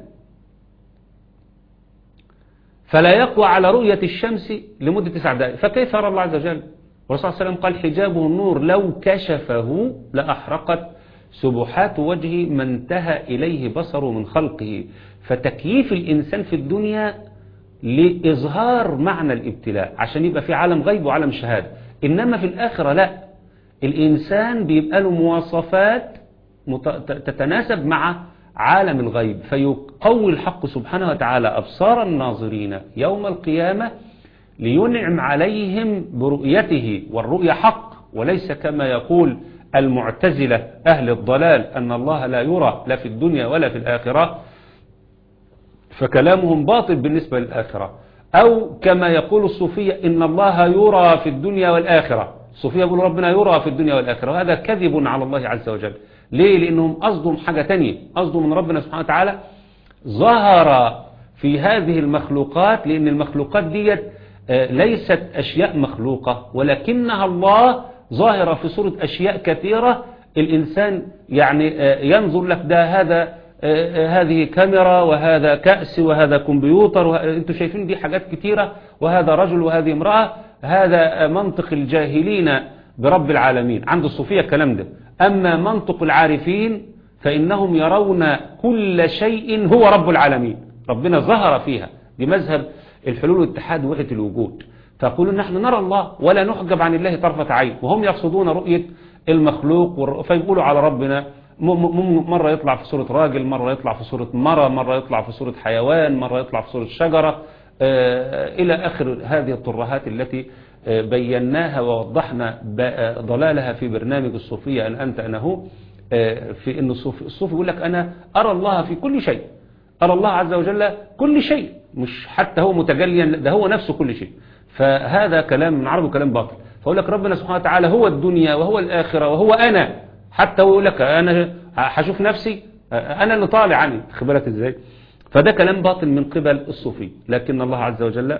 فلا يقوى على رؤية الشمس لمدة تسع دقائق فكيف يرى الله عز وجل؟ والرسول صلى الله عليه وسلم قال حجابه النور لو كشفه لأحرقت سبحات وجهه ما انتهى إليه بصره من خلقه. فتكييف الإنسان في الدنيا لإظهار معنى الابتلاء عشان يبقى في عالم غيب وعالم شهادة. إنما في الآخرة لا. الإنسان بيبقى له مواصفات تتناسب مع عالم الغيب فيقوي الحق سبحانه وتعالى أبصار الناظرين يوم القيامة لينعم عليهم برؤيته والرؤية حق وليس كما يقول المعتزلة أهل الضلال أن الله لا يرى لا في الدنيا ولا في الآخرة فكلامهم باطل بالنسبة للآخرة. أو كما يقول الصوفية إن الله يرى في الدنيا والآخرة. الصوفية يقول ربنا يرى في الدنيا والآخرة وهذا كذب على الله عز وجل. ليه؟ لأنهم قصدهم حاجة تانية. قصدهم من ربنا سبحانه وتعالى ظهر في هذه المخلوقات لأن المخلوقات ديت آه، ليست أشياء مخلوقة ولكنها الله ظاهرة في صورة أشياء كثيرة. الإنسان يعني آه، ينظر لك ده هذا هذه كاميرا وهذا كأس وهذا كمبيوتر وه... أنتوا شايفين دي حاجات كتيرة وهذا رجل وهذه امرأة هذا آه، منطق الجاهلين برب العالمين. عند الصوفية الكلام ده. أما منطق العارفين فإنهم يرون كل شيء هو رب العالمين. ربنا ظهر فيها بمذهب الحلول والاتحاد وحدة الوجود. فيقولون نحن نرى الله ولا نحجب عن الله طرفة عين وهم يقصدون رؤية المخلوق فيقولوا على ربنا مرة يطلع في صورة راجل مرة يطلع في صورة مرة مرة يطلع في صورة حيوان مرة يطلع في صورة شجرة. آه، إلى آخر هذه الترهات التي آه، بيناها ووضحنا آه، ضلالها في برنامج الصوفية أن أنت أنا هو. في أن الصوفي الصوفي يقول لك أنا أرى الله في كل شيء. أرى الله عز وجل كل شيء. مش حتى هو متجليا ده هو نفسه كل شيء. فهذا كلام من عربي كلام باطل. فأقول لك ربنا سبحانه وتعالى هو الدنيا وهو الآخرة وهو أنا. حتى هو يقول لك أنا هشوف نفسي أنا اللي طالع عني. خبرت إزاي؟ فده كلام باطل من قبل الصوفي. لكن الله عز وجل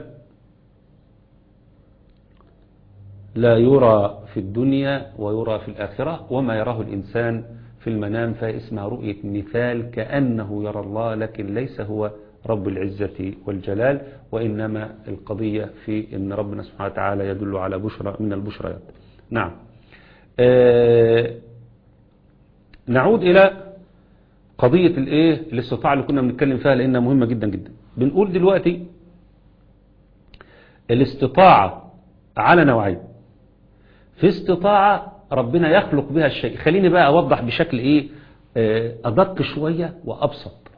لا يرى في الدنيا ويرى في الآخرة وما يراه الإنسان في المنام فاسمها رؤية مثال كأنه يرى الله لكن ليس هو رب العزة والجلال وإنما القضية في أن ربنا سبحانه وتعالى يدل على بشرى من البشريات نعم. آه نعود إلى قضية الإيه؟ الاستطاعة اللي كنا بنتكلم فيها لأنها مهمة جدا جدا. بنقول دلوقتي الاستطاعة على نوعين. في استطاعة ربنا يخلق بها الشيء. خليني بقى أوضح بشكل إيه؟ آه، أدق شوية وأبسط.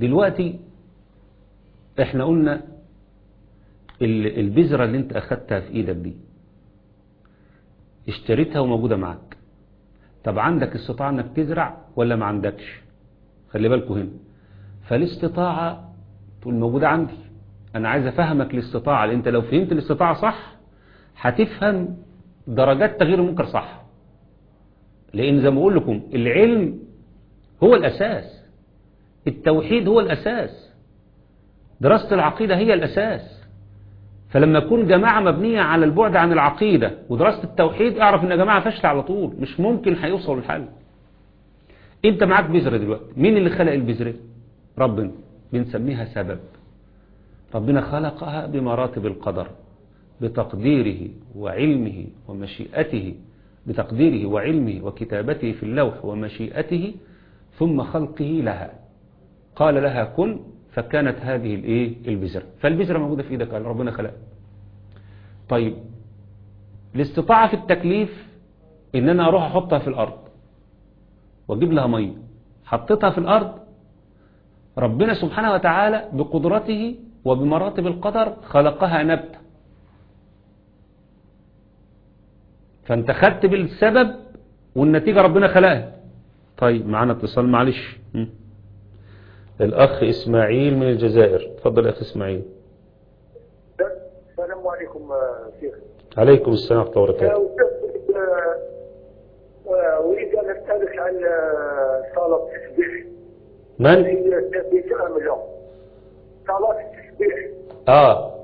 دلوقتي إحنا قلنا ال- البذرة اللي أنت أخدتها في إيدك دي اشتريتها وموجودة معك طب عندك استطاعة إنك تزرع ولا ما عندكش؟ خلي بالكوا هنا. فالاستطاعة تقول موجودة عندي. أنا عايز أفهمك الاستطاعة لأن أنت لو فهمت الاستطاعة صح هتفهم درجات تغيير المنكر صح. لأن زي ما بقول لكم العلم هو الأساس. التوحيد هو الأساس. دراسة العقيدة هي الأساس. فلما يكون جماعة مبنية على البعد عن العقيدة ودراسة التوحيد اعرف إن جماعة فاشلة على طول مش ممكن هيوصلوا للحل. أنت معاك بذرة دلوقتي. مين اللي خلق البذرة؟ ربنا. بنسميها سبب. ربنا خلقها بمراتب القدر بتقديره وعلمه ومشيئته بتقديره وعلمه وكتابته في اللوح ومشيئته ثم خلقه لها. قال لها كن فكانت هذه الايه البذرة. فالبذرة موجودة في إيدك ربنا خلقها طيب الاستطاعة في التكليف إن أنا أروح أحطها في الأرض وأجيب لها مية. حطيتها في الأرض ربنا سبحانه وتعالى بقدرته وبمراتب القدر خلقها نبتة. فانت خدت بالسبب والنتيجة ربنا خلقها. طيب معانا اتصال معلش. الأخ إسماعيل من الجزائر. تفضل أخ إسماعيل. السلام عليكم آه، شيخ. عليكم السلام ورحمة الله وبركاته. آه، آه، أريد أن أسألك عن صلاة التسبيح. من؟ لا؟ صلاة التسبيح. آه.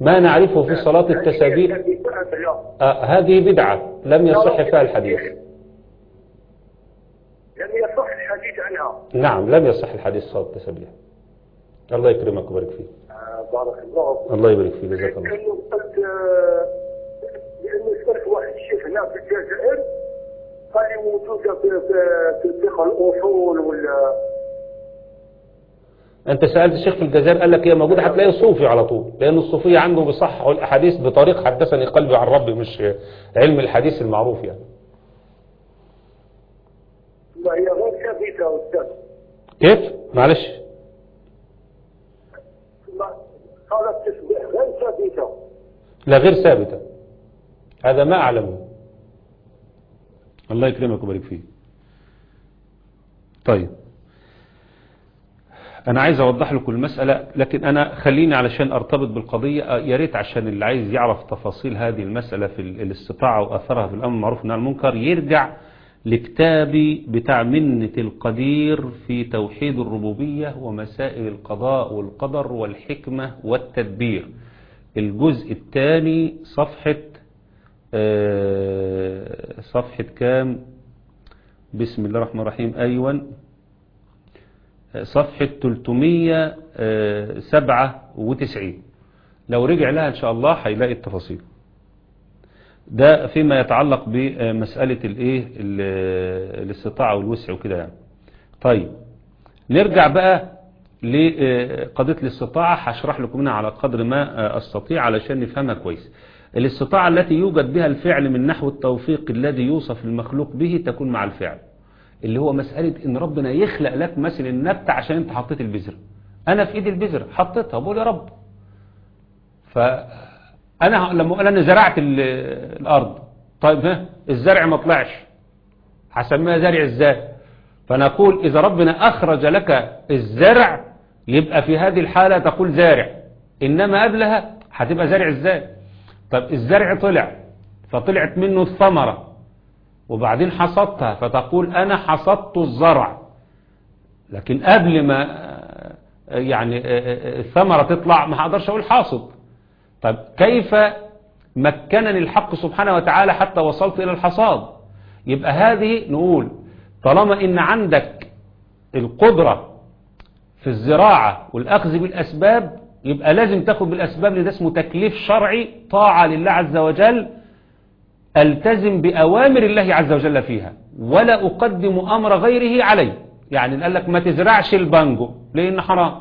ما نعرفه في صلاة التسابيح؟ لا؟ آه هذه بدعة. لم يصح فيها الحديث لم يصح الحديث عنها. نعم لم يصح الحديث صلاة التسابيح الله يكرمك ويبارك فيك. آه، بارك الله فيك. الله يبارك فيك جزاك الله لأنه قلت آه، لأنه سألت واحد الشيخ هنا في الجزائر قال لي موجودة في في- الأصول ولا أنت سألت الشيخ في الجزائر قال لك هي موجودة هتلاقي الصوفي على طول. لأن الصوفية عندهم بيصححوا الاحاديث بطريق حدثني قلبي عن ربي مش علم الحديث المعروف يعني. هي غير ثابتة أستاذ كيف؟ معلش. التسبيح غير ثابتة. لا غير ثابتة. هذا ما أعلمه. الله يكرمك ويبارك فيه طيب. أنا عايز أوضح لكم المسألة لكن أنا خليني علشان أرتبط بالقضية. يا ريت عشان اللي عايز يعرف تفاصيل هذه المسألة في الاستطاعة وأثرها في الأمر المعروف عن المنكر يرجع لكتابي بتاع منة القدير في توحيد الربوبية ومسائل القضاء والقدر والحكمة والتدبير. الجزء الثاني صفحة آه، صفحة كام؟ بسم الله الرحمن الرحيم. أيوة. صفحة 397 لو رجع لها إن شاء الله هيلاقي التفاصيل. ده فيما يتعلق بمسألة الإيه؟ ال- الاستطاعة والوسع وكده يعني. طيب نرجع بقى لقضية الاستطاعة. هشرح لكم منها على قدر ما أستطيع علشان نفهمها كويس. الاستطاعة التي يوجد بها الفعل من نحو التوفيق الذي يوصف المخلوق به تكون مع الفعل اللي هو مسألة إن ربنا يخلق لك مثل النبتة عشان أنت حطيت البذرة. أنا في إيدي البذرة حطيتها بقول يا رب. فانا لما أقول أنا زرعت ال- الأرض. طيب ها الزرع ما طلعش. هسميها زرع إزاي؟ فنقول إذا ربنا أخرج لك الزرع يبقى في هذه الحالة تقول زارع. إنما قبلها هتبقى زرع إزاي؟ طب الزرع طلع فطلعت منه الثمرة. وبعدين حصدتها فتقول أنا حصدت الزرع. لكن قبل ما آه، يعني آه، آه، الثمرة تطلع ما هقدرش أقول حاصد. طب كيف مكنني الحق سبحانه وتعالى حتى وصلت إلى الحصاد؟ يبقى هذه نقول طالما إن عندك القدرة في الزراعة والأخذ بالأسباب يبقى لازم تاخد بالأسباب لده اسمه تكليف شرعي طاعة لله عز وجل ألتزم بأوامر الله عز وجل فيها ولا أقدم أمر غيره عليه. يعني قال لك ما تزرعش البانجو لأن حرام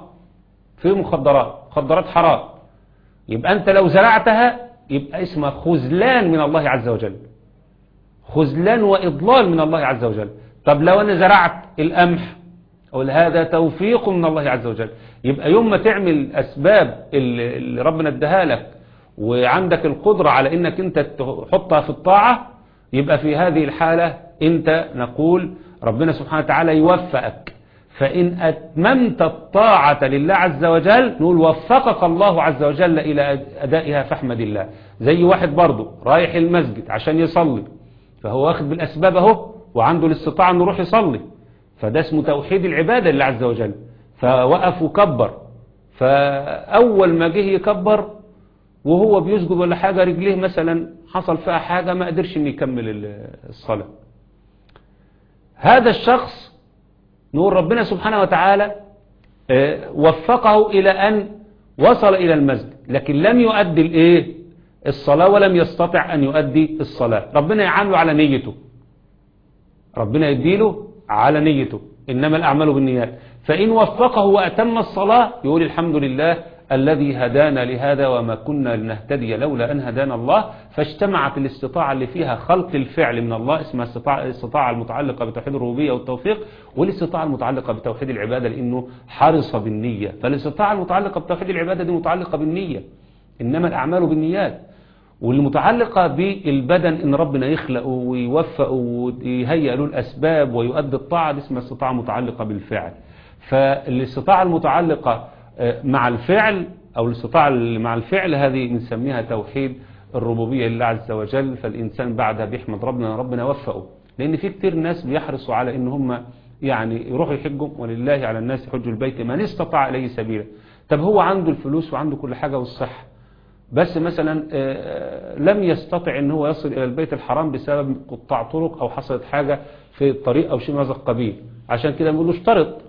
فيه مخدرات مخدرات حرام. يبقى أنت لو زرعتها يبقى اسمها خذلان من الله عز وجل. خذلان وإضلال من الله عز وجل. طب لو أنا زرعت القمح أقول هذا توفيق من الله عز وجل. يبقى يوم ما تعمل أسباب اللي ربنا اداها لك وعندك القدرة على إنك أنت تحطها في الطاعة يبقى في هذه الحالة أنت نقول ربنا سبحانه وتعالى يوفقك. فإن أتممت الطاعة لله عز وجل نقول وفقك الله عز وجل إلى أدائها فاحمد الله. زي واحد برضه رايح المسجد عشان يصلي فهو واخد بالأسباب أهو وعنده الاستطاعة إنه يروح يصلي. فده اسمه توحيد العبادة لله عز وجل. فوقف وكبر. فأول ما جه يكبر وهو بيسجد ولا حاجة رجليه مثلا حصل فيها حاجة ما قدرش ان يكمل ال- الصلاة. هذا الشخص نور ربنا سبحانه وتعالى آه، وفقه إلى أن وصل إلى المسجد لكن لم يؤدي الإيه؟ الصلاة ولم يستطع أن يؤدي الصلاة. ربنا يعامله على نيته. ربنا يديله على نيته. إنما الأعمال بالنيات. فإن وفقه وأتم الصلاة يقول الحمد لله الذي هدانا لهذا وما كنا لنهتدي لولا أن هدانا الله فاجتمعت الاستطاعة اللي فيها خلق الفعل من الله اسمها استطاعة, الاستطاعة المتعلقة بتوحيد الربوبية والتوفيق والاستطاعة المتعلقة بتوحيد العبادة لأنه حرص بالنية. فالاستطاعة المتعلقة بتوحيد العبادة دي متعلقة بالنية إنما الأعمال بالنيات. والمتعلقة بالبدن إن ربنا يخلقه ويوفقه ويهيئ له الأسباب ويؤدي الطاعة دي اسمها استطاعة متعلقة بالفعل. فالاستطاعة المتعلقة مع الفعل أو الاستطاعة مع الفعل هذه بنسميها توحيد الربوبية لله عز وجل. فالإنسان بعدها بيحمد ربنا ربنا وفقه لأن في كتير ناس بيحرصوا على إن هم يعني يروحوا يحجوا ولله على الناس حج البيت من استطاع إليه سبيلا. طب هو عنده الفلوس وعنده كل حاجة والصحة بس مثلا آه، لم يستطع إن هو يصل إلى البيت الحرام بسبب قطاع طرق أو حصلت حاجة في الطريق أو شيء من هذا القبيل. عشان كده بنقول له اشترط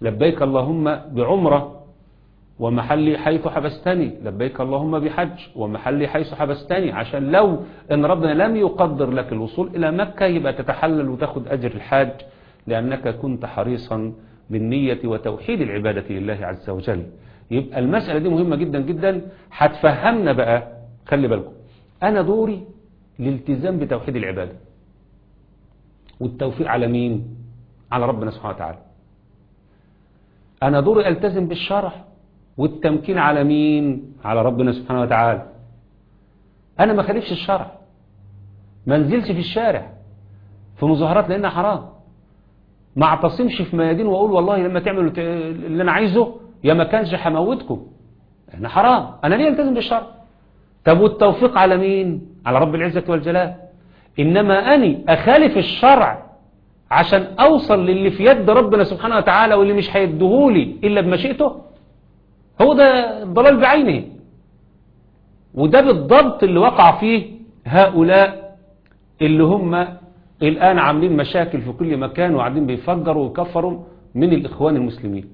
لبيك اللهم بعمرة ومحلي حيث حبستني. لبيك اللهم بحج. ومحلي حيث حبستني. عشان لو إن ربنا لم يقدر لك الوصول إلى مكة يبقى تتحلل وتاخد أجر الحاج لأنك كنت حريصا بالنية وتوحيد العبادة لله عز وجل. يبقى المسألة دي مهمة جدا جدا. هتفهمنا بقى خلي بالكم أنا دوري الالتزام بتوحيد العبادة. والتوفيق على مين؟ على ربنا سبحانه وتعالى. أنا دوري ألتزم بالشرع. والتمكين على مين؟ على ربنا سبحانه وتعالى. أنا ما خالفش الشرع. ما انزلش في الشارع. في مظاهرات لأنها حرام. ما اعتصمش في ميادين وأقول والله لما تعملوا اللي أنا عايزه يا ما كانش هموتكم إحنا حرام. أنا ليه ألتزم بالشرع؟ طب والتوفيق على مين؟ على رب العزة والجلال. إنما أني أخالف الشرع عشان أوصل للي في يد ربنا سبحانه وتعالى واللي مش هيديهولي إلا بمشيئته هو ده الضلال بعينه. وده بالضبط اللي وقع فيه هؤلاء اللي هم الآن عاملين مشاكل في كل مكان وقاعدين بيفجروا ويكفروا من الإخوان المسلمين.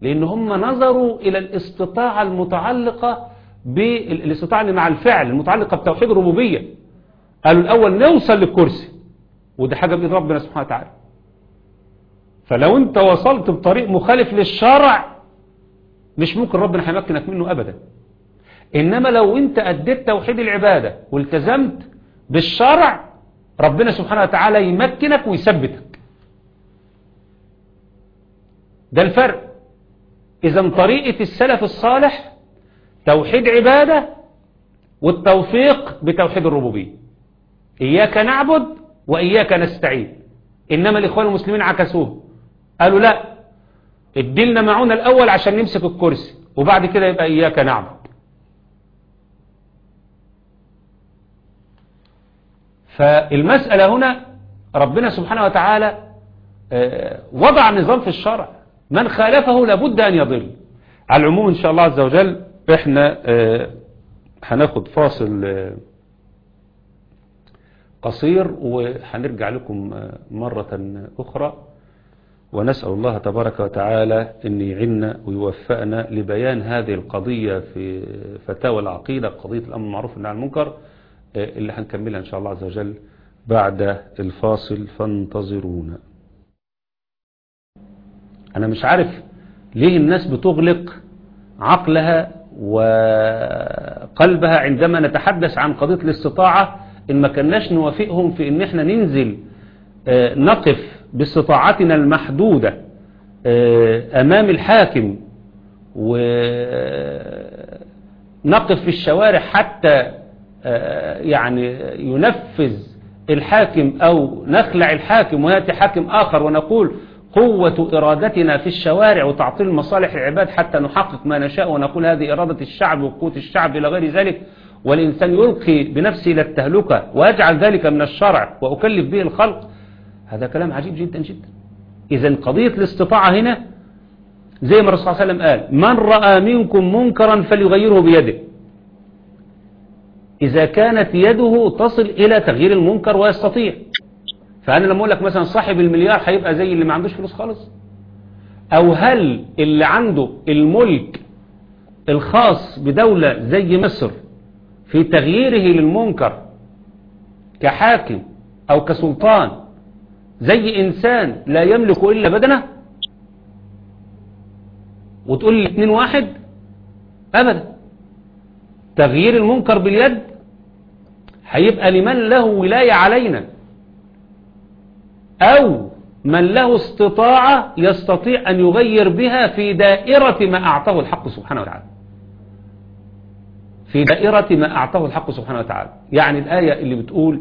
لأن هم نظروا إلى الاستطاعة المتعلقة بالاستطاعة اللي مع الفعل المتعلقة بتوحيد الربوبية. قالوا الأول نوصل للكرسي. وده حاجة بإيد ربنا سبحانه وتعالى. فلو انت وصلت بطريق مخالف للشرع مش ممكن ربنا هيمكنك منه أبدا. إنما لو أنت أديت توحيد العبادة والتزمت بالشرع ربنا سبحانه وتعالى يمكنك ويثبتك. ده الفرق. إذا طريقة السلف الصالح توحيد عبادة والتوفيق بتوحيد الربوبية. إياك نعبد وإياك نستعين. إنما الإخوان المسلمين عكسوه. قالوا لا ادلنا معونا الأول عشان نمسك الكرسي وبعد كده يبقى إياك نعبد. فالمسألة هنا ربنا سبحانه وتعالى آه، وضع نظام في الشرع. من خالفه لابد أن يضل. على العموم إن شاء الله عز وجل إحنا آه، هناخد فاصل آه، قصير وهنرجع لكم مرة أخرى. ونسأل الله تبارك وتعالى أن يعنا ويوفقنا لبيان هذه القضية في فتاوى العقيدة قضية الأمر المعروف عن المنكر آه، اللي هنكملها إن شاء الله عز وجل بعد الفاصل. فانتظرونا. أنا مش عارف ليه الناس بتغلق عقلها وقلبها عندما نتحدث عن قضية الاستطاعة إن ما كناش نوافقهم في إن إحنا ننزل آه، نقف باستطاعتنا المحدودة آه، أمام الحاكم ونقف في الشوارع حتى آه، يعني ينفذ الحاكم أو نخلع الحاكم ويأتي حاكم آخر ونقول قوة إرادتنا في الشوارع وتعطيل مصالح العباد حتى نحقق ما نشاء ونقول هذه إرادة الشعب وقوة الشعب إلى غير ذلك. والإنسان يلقي بنفسه إلى التهلكة ويجعل ذلك من الشرع وأكلف به الخلق. هذا كلام عجيب جدا جدا. إذا قضية الاستطاعة هنا زي ما الرسول صلى الله عليه وسلم قال من رأى منكم منكرا فليغيره بيده. إذا كانت يده تصل إلى تغيير المنكر ويستطيع. فأنا لما أقول لك مثلا صاحب المليار هيبقى زي اللي ما عندوش فلوس خالص؟ أو هل اللي عنده الملك الخاص بدولة زي مصر في تغييره للمنكر كحاكم أو كسلطان زي إنسان لا يملك إلا بدنه وتقول لي اتنين واحد أبدا. تغيير المنكر باليد هيبقى لمن له ولاية علينا أو من له استطاعة يستطيع أن يغير بها في دائرة ما أعطاه الحق سبحانه وتعالى. في دائرة ما أعطاه الحق سبحانه وتعالى. يعني الآية اللي بتقول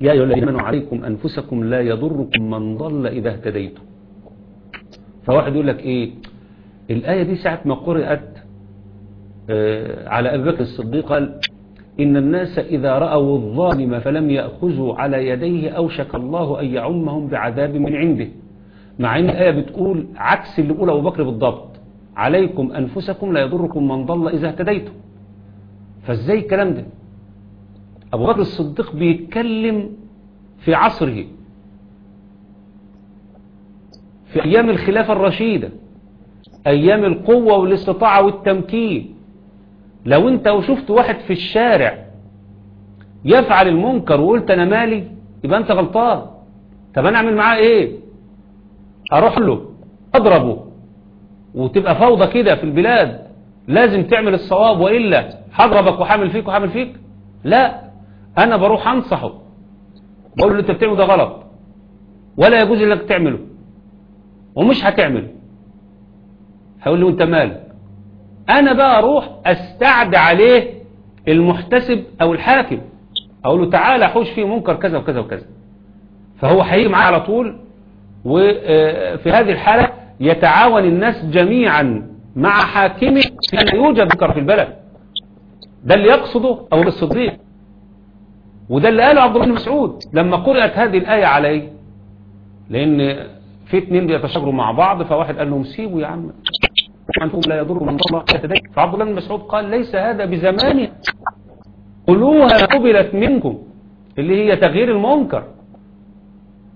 يا أيها الذين آمنوا عليكم أنفسكم لا يضركم من ضل إذا اهتديتم. فواحد يقول لك إيه؟ الآية دي ساعة ما قرأت آه، على أبي بكر الصديق قال إن الناس إذا رأوا الظالم فلم يأخذوا على يديه أوشك الله أن يعمهم بعذاب من عنده. مع أن الآية بتقول عكس اللي بيقول أبو بكر بالضبط عليكم أنفسكم لا يضركم من ضل إذا اهتديتم. فازاي الكلام ده؟ أبو بكر الصديق بيتكلم في عصره في أيام الخلافة الرشيدة أيام القوة والاستطاعة والتمكين. لو أنت وشفت واحد في الشارع يفعل المنكر وقلت أنا مالي يبقى أنت غلطان. طب أنا أعمل معاه إيه؟ أروح له أضربه. وتبقى فوضى كده في البلاد لازم تعمل الصواب وإلا هضربك وحامل فيك وحامل فيك. لا. أنا بروح أنصحه. بقول له أنت بتعمله ده غلط. ولا يجوز إنك تعمله. ومش هتعمله هيقول له أنت مالك؟ أنا بقى أروح أستعد عليه المحتسب أو الحاكم. أقول له تعالى حوش فيه منكر كذا وكذا وكذا. فهو هيجي معايا على طول. وفي هذه الحالة يتعاون الناس جميعا مع حاكمه في يوجد منكر في البلد. ده اللي يقصده أبو الصديق. وده اللي قاله عبد الله بن مسعود. لما قرأت هذه الآية عليه لأن في اتنين بيتشاجروا مع بعض فواحد قال لهم سيبوا يا عم. أنتم لا يضر من الله يتدين فعبد الله بن مسعود قال ليس هذا بزمانه قلوها قبلت منكم اللي هي تغيير المنكر.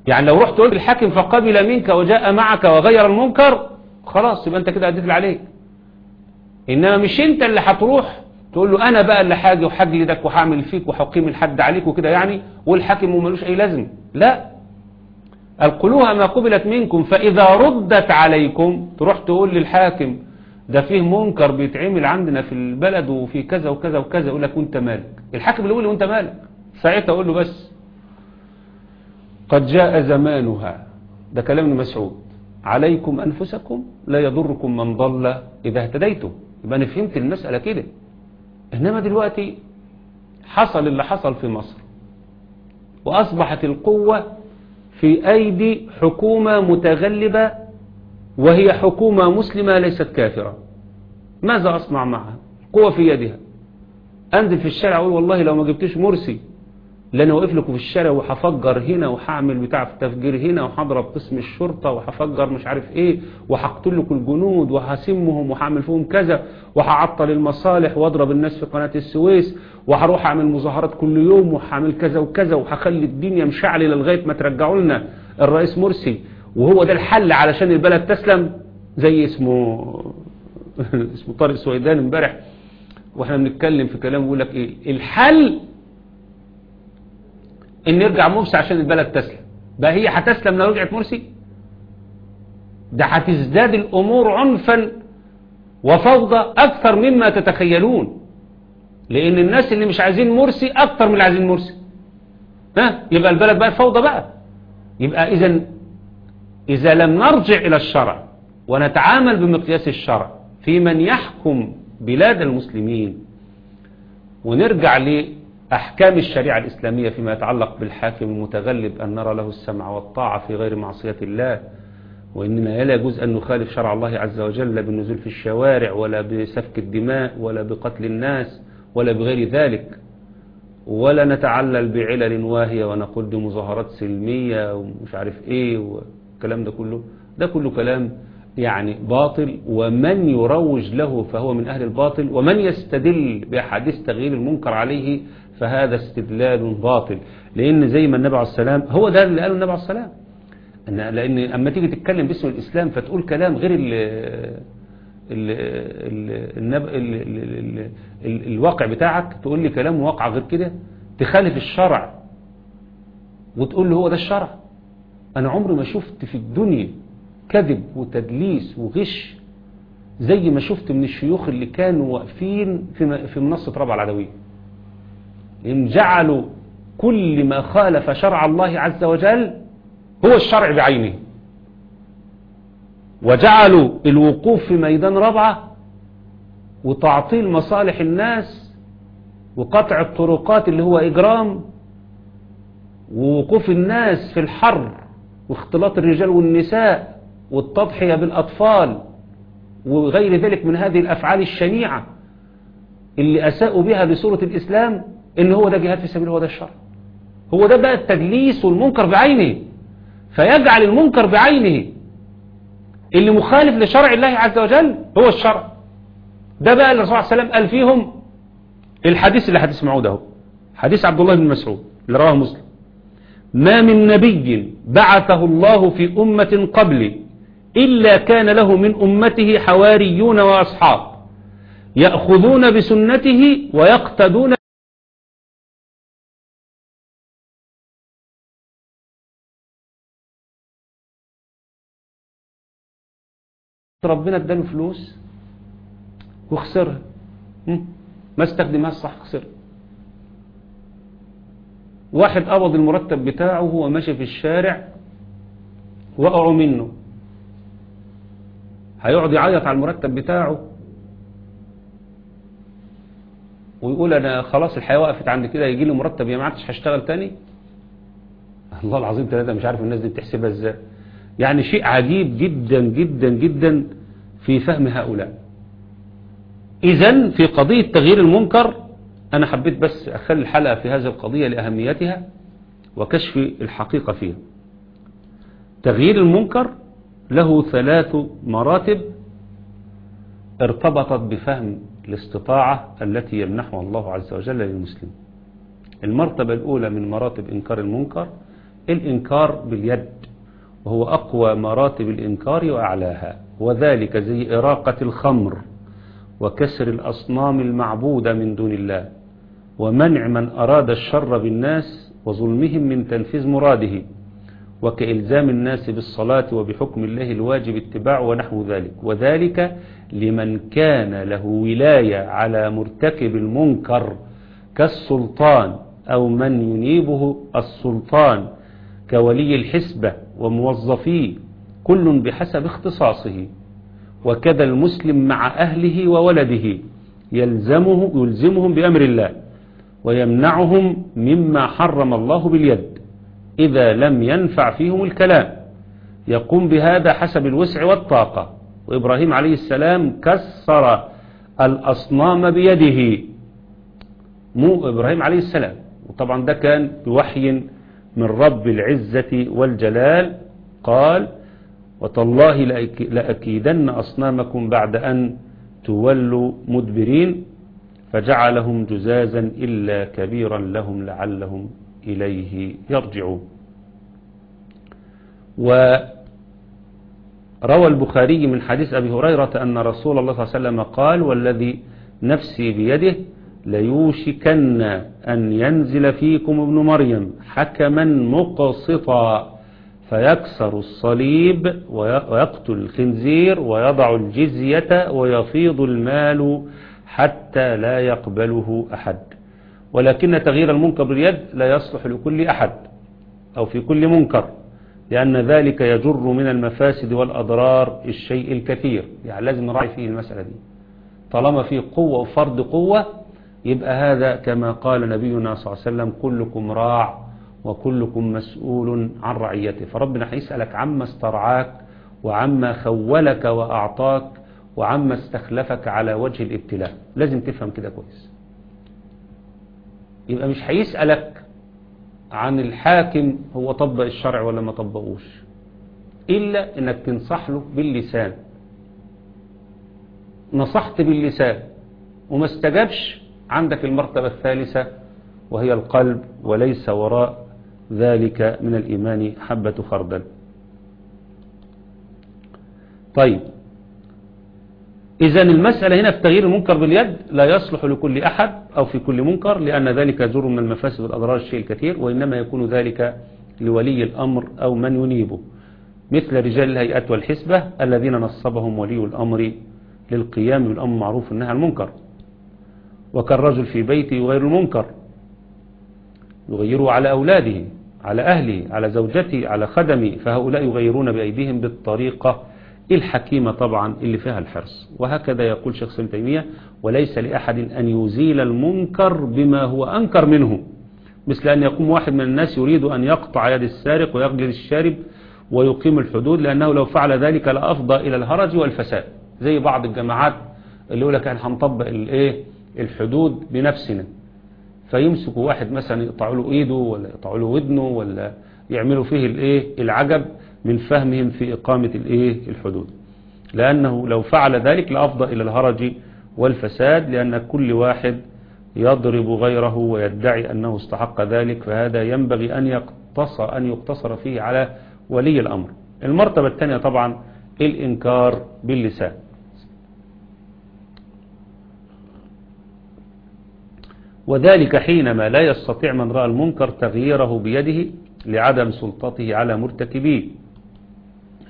يعني لو رحت قلت الحاكم فقبل منك وجاء معك وغير المنكر خلاص يبقى أنت كده اديت اللي عليك. إنما مش أنت اللي هتروح تقول له أنا بقى اللي حاجي وحجلدك وهعمل فيك وهقيم الحد عليك وكده يعني والحاكم ملوش أي لازم. لا. القلوها ما قبلت منكم فإذا ردت عليكم تروح تقول للحاكم ده فيه منكر بيتعمل عندنا في البلد وفي كذا وكذا وكذا يقول لك وأنت مالك؟ الحاكم اللي يقول له وأنت مالك؟ ساعتها أقول له بس قد جاء زمانها. ده كلام ابن مسعود. عليكم أنفسكم لا يضركم من ضل إذا اهتديتم. يبقى أنا فهمت المسألة كده. إنما دلوقتي حصل اللي حصل في مصر. وأصبحت القوة في أيدي حكومة متغلبة وهي حكومة مسلمة ليست كافرة. ماذا أصنع معها؟ القوة في يدها. أنزل في الشارع أقول والله لو ما جبتش مرسي لأن واقف لكم في الشارع وهفجر هنا وهعمل بتاع في تفجير هنا وهضرب قسم الشرطة وهفجر مش عارف إيه وهقتل لكم الجنود وهسمهم وهعمل فيهم كذا وهعطل المصالح واضرب الناس في قناة السويس وهروح أعمل مظاهرات كل يوم وهعمل كذا وكذا وهخلي الدنيا مشعلة لغاية ما ترجعوا لنا الرئيس مرسي. وهو ده الحل علشان البلد تسلم زي اسمه (laughs) اسمه طارق سويدان امبارح. وإحنا بنتكلم في كلام بيقول لك إيه؟ الحل إن يرجع مرسي عشان البلد تسلم. بقى هي هتسلم لو رجعت مرسي؟ ده هتزداد الأمور عنفا وفوضى أكثر مما تتخيلون. لأن الناس اللي مش عايزين مرسي أكثر من اللي عايزين مرسي. ها؟ يبقى البلد بقى فوضى بقى. يبقى اذا إذا لم نرجع إلى الشرع ونتعامل بمقياس الشرع في من يحكم بلاد المسلمين ونرجع لأحكام الشريعة الإسلامية فيما يتعلق بالحاكم المتغلب أن نرى له السمع والطاعة في غير معصية الله وإننا لا يجوز أن نخالف شرع الله عز وجل بالنزول في الشوارع ولا بسفك الدماء ولا بقتل الناس ولا بغير ذلك ولا نتعلل بعلل واهية ونقول دي مظاهرات سلمية ومش عارف إيه والكلام ده كله. ده كله كلام يعني باطل ومن يروج له فهو من أهل الباطل ومن يستدل بأحاديث تغيير المنكر عليه فهذا استدلال باطل. لأن زي ما النبي عليه السلام هو ده اللي قاله النبي عليه السلام. أن لأن أما تيجي تتكلم باسم الإسلام فتقول كلام غير ال ال ال. ال... ال... ال... ال... الواقع بتاعك تقول لي كلام واقع غير كده تخالف الشرع وتقول له هو ده الشرع. أنا عمري ما شفت في الدنيا كذب وتدليس وغش زي ما شفت من الشيوخ اللي كانوا واقفين في منصة رابعة العدوية. جعلوا كل ما خالف شرع الله عز وجل هو الشرع بعينه. وجعلوا الوقوف في ميدان رابعة وتعطيل مصالح الناس وقطع الطرقات اللي هو إجرام ووقوف الناس في الحر واختلاط الرجال والنساء والتضحية بالأطفال وغير ذلك من هذه الأفعال الشنيعة اللي أساءوا بها لصورة الإسلام إن هو ده جهاد في سبيل هو ده الشر. هو ده بقى التدليس والمنكر بعينه. فيجعل المنكر بعينه. اللي مخالف لشرع الله عز وجل هو الشرع ده بقى اللي الرسول صلى الله عليه وسلم قال فيهم الحديث اللي هتسمعوه ده حديث عبد الله بن مسعود اللي رواه مسلم. ما من نبي بعثه الله في أمة قبلي إلا كان له من أمته حواريون وأصحاب يأخذون بسنته ويقتدون ربنا اداله فلوس وخسرها. ما استخدمها الصح خسرها. واحد قبض المرتب بتاعه وهو ماشي في الشارع وقعوا منه. هيقعد يعيط على المرتب بتاعه ويقول أنا خلاص الحياة وقفت عند كده يجي لي مرتب يا ما عدتش هشتغل تاني؟ الله العظيم ثلاثة مش عارف الناس دي بتحسبها إزاي. يعني شيء عجيب جدا جدا جدا في فهم هؤلاء. اذا في قضية تغيير المنكر أنا حبيت بس أخلي الحلقة في هذه القضية لأهميتها وكشف الحقيقة فيها. تغيير المنكر له ثلاث مراتب ارتبطت بفهم الاستطاعة التي يمنحها الله عز وجل للمسلم. المرتبة الأولى من مراتب إنكار المنكر الإنكار باليد. وهو أقوى مراتب الإنكار وأعلاها وذلك زي إراقة الخمر وكسر الأصنام المعبودة من دون الله ومنع من أراد الشر بالناس وظلمهم من تنفيذ مراده وكإلزام الناس بالصلاة وبحكم الله الواجب اتباع ونحو ذلك وذلك لمن كان له ولاية على مرتكب المنكر كالسلطان أو من ينيبه السلطان كولي الحسبة وموظفيه كل بحسب اختصاصه. وكذا المسلم مع أهله وولده يلزمه يلزمهم بأمر الله ويمنعهم مما حرم الله باليد إذا لم ينفع فيهم الكلام. يقوم بهذا حسب الوسع والطاقة. وإبراهيم عليه السلام كسر الأصنام بيده. مو إبراهيم عليه السلام. وطبعا ده كان بوحي من رب العزة والجلال قال وتالله لأكيدن أصنامكم بعد أن تولوا مدبرين فجعلهم جزازا إلا كبيرا لهم لعلهم إليه يرجعون. وروى البخاري من حديث أبي هريرة أن رسول الله صلى الله عليه وسلم قال والذي نفسي بيده ليوشكن أن ينزل فيكم ابن مريم حكما مقسطا فيكسر الصليب ويقتل الخنزير ويضع الجزية ويفيض المال حتى لا يقبله أحد. ولكن تغيير المنكر باليد لا يصلح لكل أحد أو في كل منكر لأن ذلك يجر من المفاسد والأضرار الشيء الكثير. يعني لازم نراعي فيه المسألة دي. طالما في قوة وفرض قوة يبقى هذا كما قال نبينا صلى الله عليه وسلم كلكم راع وكلكم مسؤول عن رعيته. فربنا هيسألك عما استرعاك وعما خولك وأعطاك وعما استخلفك على وجه الابتلاء. لازم تفهم كده كويس. يبقى مش هيسألك عن الحاكم هو طبق الشرع ولا ما طبقوش. إلا إنك تنصح له باللسان. نصحت باللسان وما استجابش عندك المرتبة الثالثة وهي القلب وليس وراء ذلك من الإيمان حبة خردل. طيب. إذا المسألة هنا في تغيير المنكر باليد لا يصلح لكل أحد أو في كل منكر لأن ذلك يجر من المفاسد والأضرار الشيء الكثير وإنما يكون ذلك لولي الأمر أو من ينيبه. مثل رجال الهيئات والحسبة الذين نصبهم ولي الأمر للقيام بالأمر معروف النهي عن المنكر. وكالرجل في بيته يغير المنكر يغيره على أولاده على أهله على زوجته على خدمه فهؤلاء يغيرون بأيديهم بالطريقة الحكيمة طبعا اللي فيها الحرص. وهكذا يقول شيخ تيمية وليس لأحد أن يزيل المنكر بما هو أنكر منه مثل أن يقوم واحد من الناس يريد أن يقطع يد السارق ويغجل الشارب ويقيم الحدود لأنه لو فعل ذلك لأفضى إلى الهرج والفساد. زي بعض الجماعات اللي يقول لك إحنا هنطبق الايه الحدود بنفسنا. فيمسكوا واحد مثلا يقطعوا له إيده ولا يقطعوا له ودنه ولا يعملوا فيه الإيه؟ العجب من فهمهم في إقامة الإيه؟ الحدود. لأنه لو فعل ذلك لأفضى إلى الهرج والفساد لأن كل واحد يضرب غيره ويدعي أنه استحق ذلك فهذا ينبغي أن يقتصر, أن يقتصر فيه على ولي الأمر. المرتبة الثانية طبعا الإنكار باللسان. وذلك حينما لا يستطيع من رأى المنكر تغييره بيده لعدم سلطته على مرتكبيه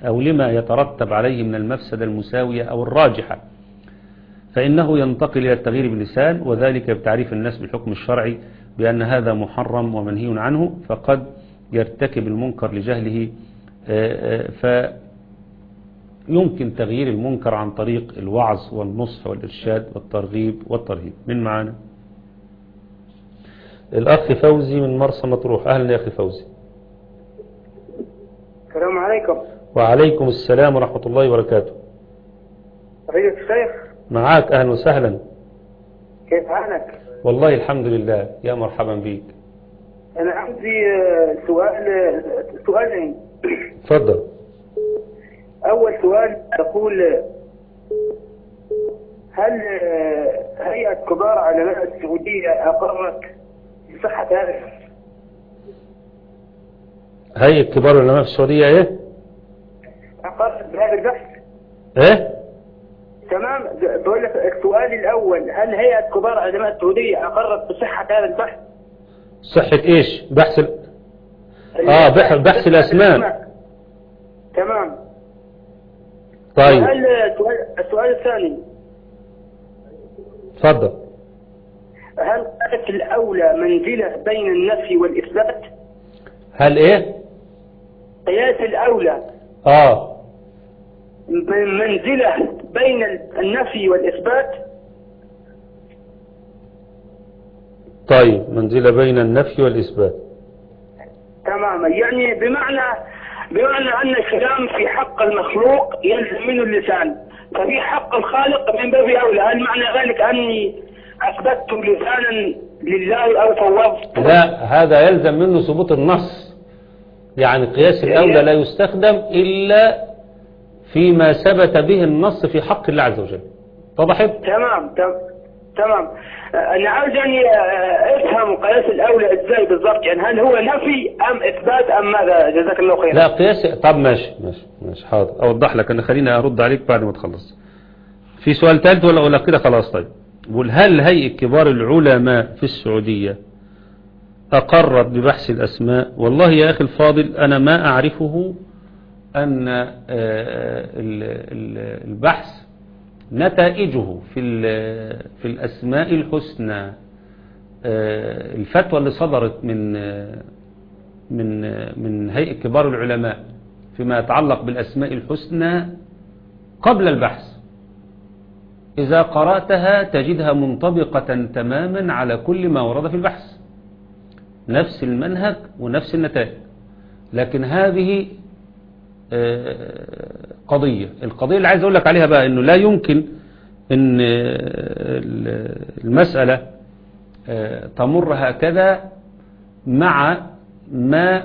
أو لما يترتب عليه من المفسدة المساوية أو الراجحة فإنه ينتقل إلى التغيير باللسان وذلك بتعريف الناس بالحكم الشرعي بأن هذا محرم ومنهي عنه فقد يرتكب المنكر لجهله فيمكن تغيير المنكر عن طريق الوعظ والنصح والإرشاد والترغيب والترهيب. من معانا؟ الأخ فوزي من مرسى مطروح. أهلا يا أخي فوزي. السلام عليكم. وعليكم السلام ورحمة الله وبركاته. فضيلة الشيخ؟ معاك. أهلا وسهلا. كيف حالك؟ والله الحمد لله. يا مرحبا بيك أنا عندي آه، سؤال آه، سؤالين. تفضل. أول سؤال أقول آه، هل آه، هيئة كبار علماء السعودية أقرت بصحة هذا هيئة كبار العلماء في السعودية إيه؟ أقرت بهذا البحث؟ إيه؟ تمام بقول لك السؤال الأول هل هيئة كبار علماء السعودية أقرت بصحة هذا البحث؟ صحة إيش؟ بحث ال... آه، بح- بحث الأسماء. تمام طيب السؤال السؤال الثاني تفضل هل كانت الأولى منزلة بين النفي والإثبات؟ هل إيه؟ قياس الأولى. آه. من منزلة بين النفي والإثبات؟ طيب منزلة بين النفي والإثبات. تماما. يعني بمعنى بمعنى أن الكلام في حق المخلوق يلزم منه اللسان. ففي حق الخالق من باب أولى. هل معنى ذلك أني أثبتت لسانا لله أو فوضت لا هذا يلزم منه ثبوت النص. يعني قياس الأولى لا يستخدم إلا فيما ثبت به النص في حق الله عز وجل. وضحت؟ تمام تم- تمام. أنا عاوز يعني آه، أفهم قياس الأولى إزاي بالضبط يعني هل هو نفي أم إثبات أم ماذا؟ جزاك الله خيرا. لا قياس طب ماشي ماشي ماشي حاضر. أوضح لك أنا خليني أرد عليك بعد ما تخلص. في سؤال ثالث ولا ولا كده؟ خلاص طيب. بقول هل هيئة كبار العلماء في السعودية أقرت ببحث الأسماء؟ والله يا أخي الفاضل أنا ما أعرفه أن آه، ال- البحث نتائجه في في الأسماء الحسنى آه، الفتوى اللي صدرت من آه، من آه، من هيئة كبار العلماء فيما يتعلق بالأسماء الحسنى قبل البحث. إذا قرأتها تجدها منطبقة تماما على كل ما ورد في البحث. نفس المنهج ونفس النتائج. لكن هذه آه، قضية. القضية اللي عايز أقول لك عليها بقى أنه لا يمكن أن آه، المسألة آه، تمر هكذا مع ما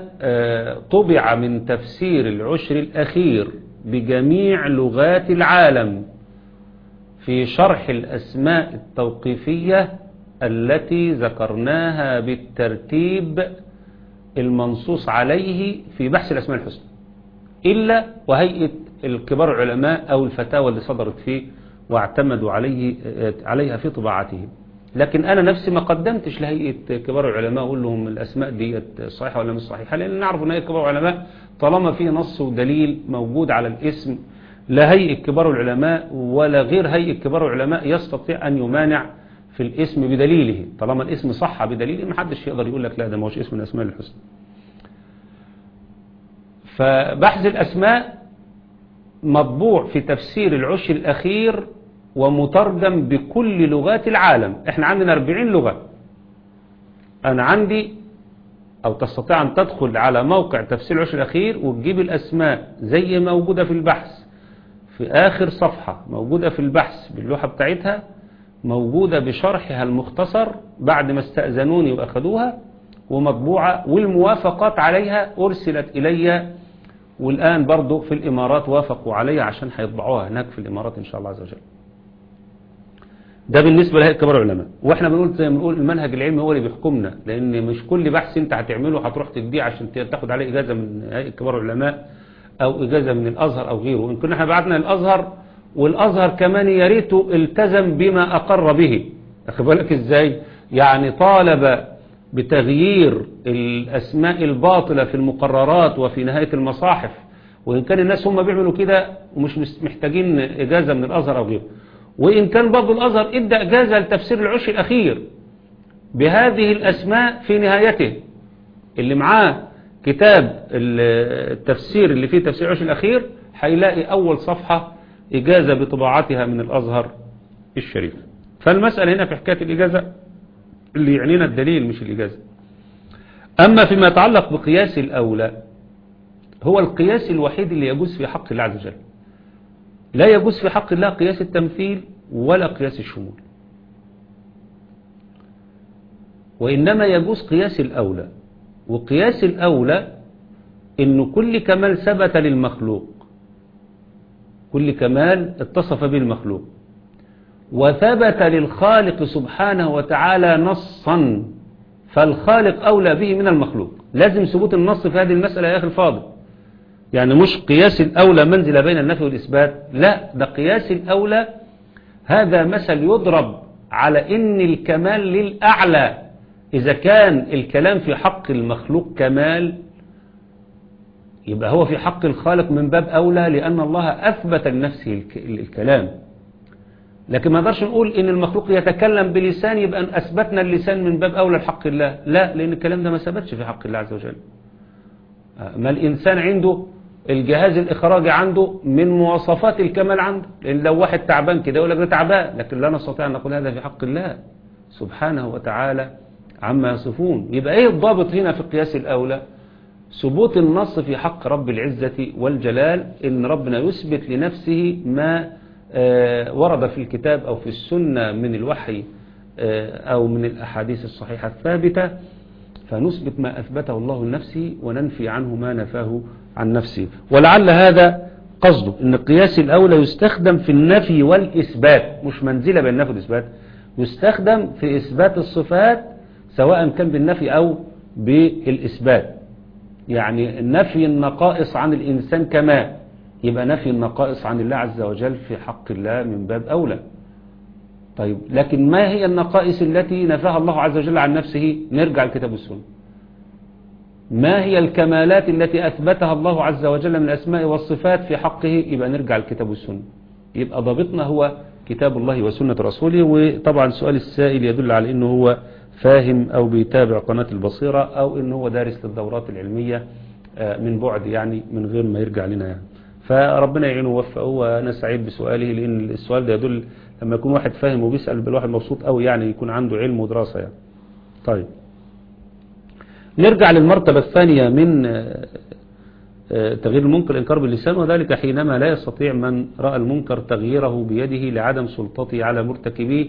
طبع من تفسير العشر الأخير بجميع لغات العالم. في شرح الأسماء التوقيفية التي ذكرناها بالترتيب المنصوص عليه في بحث الأسماء الحسنى. إلا وهيئة الكبار العلماء أو الفتاوى اللي صدرت فيه واعتمدوا عليه عليها في طباعتهم لكن أنا نفسي ما قدمتش لهيئة كبار العلماء أقول لهم الأسماء دي صحيحة ولا مش صحيحة لأن نعرف أن هيئة كبار العلماء طالما في نص ودليل موجود على الاسم لا هيئة كبار العلماء ولا غير هيئة كبار العلماء يستطيع أن يمانع في الاسم بدليله. طالما الاسم صح بدليله محدش يقدر يقول لك لا ده ما هوش اسم من الأسماء الحسنى. فبحث الأسماء مطبوع في تفسير العشر الأخير ومترجم بكل لغات العالم. إحنا عندنا 40 لغة. أنا عندي أو تستطيع أن تدخل على موقع تفسير العشر الأخير وتجيب الأسماء زي ما موجودة في البحث. في آخر صفحة موجودة في البحث باللوحة بتاعتها موجودة بشرحها المختصر بعد ما استأذنوني وأخذوها ومطبوعة والموافقات عليها أرسلت إلي والآن برضو في الإمارات وافقوا عليها عشان هيطبعوها هناك في الإمارات إن شاء الله عز وجل. ده بالنسبة لهيئة كبار العلماء. وإحنا بنقول زي ما بنقول المنهج العلمي هو اللي بيحكمنا لأن مش كل بحث أنت هتعمله هتروح تديه عشان تاخد عليه إجازة من هيئة كبار العلماء. أو اجازة من الأزهر أو غيره. وان كنا إحنا بعتنا الأزهر والأزهر كمان يا ريته التزم بما أقر به. اخد بالك إزاي؟ يعني طالب بتغيير الأسماء الباطلة في المقررات وفي نهاية المصاحف وإن كان الناس هم بيعملوا كده ومش محتاجين اجازة من الأزهر أو غيره. وإن كان برضو الأزهر إدى إجازة لتفسير العشر الأخير بهذه الأسماء في نهايته اللي معاه كتاب التفسير اللي فيه تفسير العشر الأخير هيلاقي أول صفحة إجازة بطباعتها من الأزهر الشريف. فالمسألة هنا في حكاية الإجازة اللي يعنينا الدليل مش الإجازة. أما فيما يتعلق بقياس الأولى هو القياس الوحيد اللي يجوز في حق الله عز وجل. لا يجوز في حق الله قياس التمثيل ولا قياس الشمول. وإنما يجوز قياس الأولى. وقياس الأولى إن كل كمال ثبت للمخلوق. كل كمال اتصف به المخلوق وثبت للخالق سبحانه وتعالى نصا فالخالق أولى به من المخلوق. لازم ثبوت النص في هذه المسألة يا أخي الفاضل. يعني مش قياس الأولى منزل بين النفي والإثبات لا ده قياس الأولى. هذا مثل يضرب على إن الكمال للأعلى. إذا كان الكلام في حق المخلوق كمال يبقى هو في حق الخالق من باب أولى لأن الله أثبت لنفسه الك- الكلام. لكن ما نقدرش نقول إن المخلوق يتكلم بلسان يبقى أثبتنا اللسان من باب أولى لحق الله. لا لأن الكلام ده ما ثبتش في حق الله عز وجل. ما الإنسان عنده الجهاز الإخراجي عنده من مواصفات الكمال عنده. لأن لو واحد تعبان كده يقول لك ده تعبان لكن لا نستطيع أن نقول هذا في حق الله سبحانه وتعالى. عما يصفون. يبقى إيه الضابط هنا في القياس الأولى؟ ثبوت النص في حق رب العزة والجلال إن ربنا يثبت لنفسه ما آه، ورد في الكتاب أو في السنة من الوحي آه، أو من الأحاديث الصحيحة الثابتة فنثبت ما أثبته الله لنفسه وننفي عنه ما نفاه عن نفسه. ولعل هذا قصده أن القياس الأولى يستخدم في النفي والإثبات مش منزلة بين النفي والإثبات يستخدم في إثبات الصفات سواء كان بالنفي أو بالإثبات. يعني نفي النقائص عن الإنسان كما يبقى نفي النقائص عن الله عز وجل في حق الله من باب أولى. طيب لكن ما هي النقائص التي نفاها الله عز وجل عن نفسه؟ نرجع الكتاب والسنة ما هي الكمالات التي أثبتها الله عز وجل من الأسماء والصفات في حقه؟ يبقى نرجع الكتاب والسنة يبقى ضابطنا هو كتاب الله وسنة رسوله وطبعا سؤال السائل يدل على أنه هو فاهم أو بيتابع قناة البصيرة أو أنه هو دارس للدورات العلمية آه، من بعد يعني من غير ما يرجع لنا يعني. فربنا يعينه ووفقه وأنا سعيد بسؤاله لأن السؤال ده يدل لما يكون واحد فاهم وبيسأل بالواحد مبسوط قوي يعني يكون عنده علم ودراسة يعني. طيب. نرجع للمرتبة الثانية من آه، آه، تغيير المنكر الإنكار باللسان وذلك حينما لا يستطيع من رأى المنكر تغييره بيده لعدم سلطته على مرتكبيه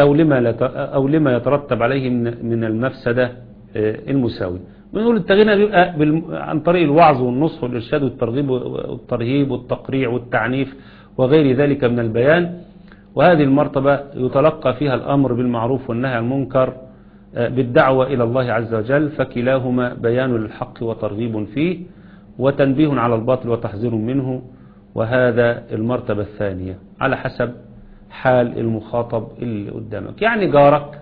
أو لما, أو لما يترتب عليه من من المفسدة آه، المساوي. بنقول التغيير بيبقى عن طريق الوعظ والنصح والإرشاد والترغيب والترهيب والتقريع والتعنيف وغير ذلك من البيان. وهذه المرتبة يتلقى فيها الأمر بالمعروف والنهي عن المنكر آه، بالدعوة إلى الله عز وجل فكلاهما بيان للحق وترغيب فيه وتنبيه على الباطل وتحذير منه. وهذا المرتبة الثانية. على حسب حال المخاطب اللي قدامك. يعني جارك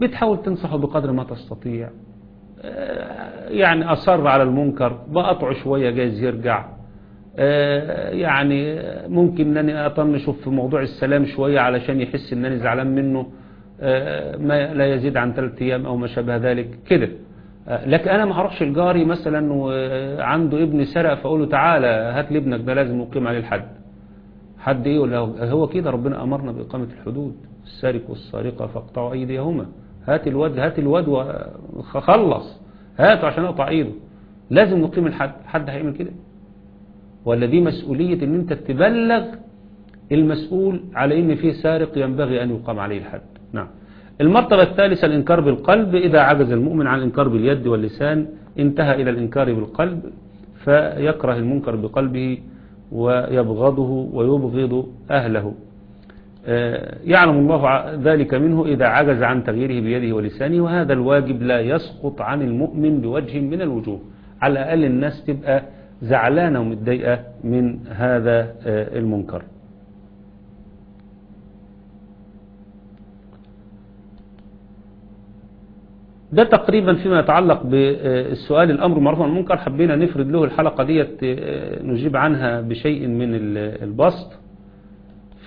بتحاول تنصحه بقدر ما تستطيع. آه، يعني أصر على المنكر بقطعه شوية جايز يرجع. آه، يعني ممكن أنني أطنشه في موضوع السلام شوية علشان يحس أنني زعلان منه. آه، ما لا يزيد عن ثلاثة أيام أو ما شابه ذلك. كده. لكن أنا ما هروحش الجاري مثلا وعنده ابن سرق فأقول له تعالى هات لي ابنك ده لازم نقيم عليه الحد. حد إيه ولا هو- كده ربنا أمرنا بإقامة الحدود السارق والسارقة فاقطعوا أيديهما. هات الواد هات الواد وخلص هاته عشان أقطع أيده. لازم نقيم الحد. حد هيعمل كده؟ ولا دي مسؤولية إن أنت تبلغ المسؤول على إن في سارق ينبغي أن يقام عليه الحد. نعم. المرتبة الثالثة الإنكار بالقلب. إذا عجز المؤمن عن الإنكار باليد واللسان انتهى إلى الإنكار بالقلب فيكره المنكر بقلبه ويبغضه ويبغض أهله. آه، يعلم الله ذلك منه إذا عجز عن تغييره بيده ولسانه وهذا الواجب لا يسقط عن المؤمن بوجه من الوجوه. على الأقل الناس تبقى زعلانة ومتضايقة من هذا آه، المنكر. ده تقريبا فيما يتعلق بالسؤال الأمر معروف عن المنكر. حبينا نفرد له الحلقة ديت آه، نجيب عنها بشيء من ال- البسط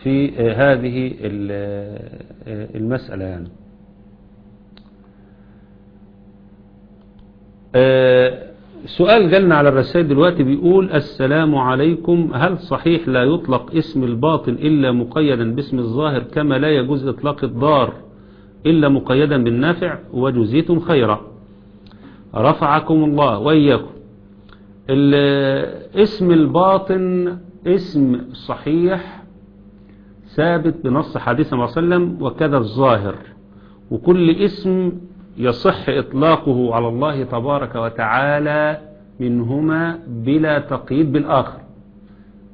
في آه، هذه آه، المسألة يعني. سؤال جالنا على الرسائل دلوقتي بيقول السلام عليكم. هل صحيح لا يطلق اسم الباطن إلا مقيدا باسم الظاهر كما لا يجوز إطلاق الضار؟ إلا مقيدا بالنافع وجزيتم خيرا. رفعكم الله وإياكم. اسم الباطن اسم صحيح ثابت بنص حديث صلى الله عليه وسلم وكذا الظاهر. وكل اسم يصح إطلاقه على الله تبارك وتعالى منهما بلا تقييد بالآخر.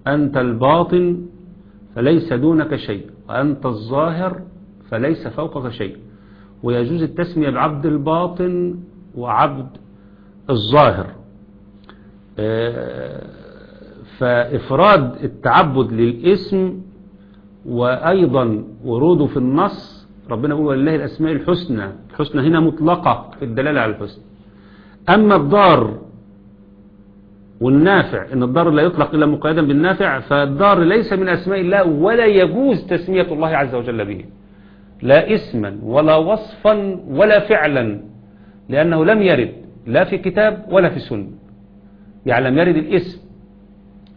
أنت الباطن فليس دونك شيء. وأنت الظاهر فليس فوقك شيء. ويجوز التسمية بعبد الباطن وعبد الظاهر. آه، فإفراد التعبد للإسم وأيضا وروده في النص ربنا يقول ولله الأسماء الحسنى. الحسنى هنا مطلقة في الدلالة على الحسن. أما الضار والنافع إن الضار لا يطلق إلا مقيدا بالنافع فالضار ليس من أسماء الله ولا يجوز تسمية الله عز وجل به. لا اسما ولا وصفا ولا فعلا لأنه لم يرد لا في كتاب ولا في سنة. يعني لم يرد الاسم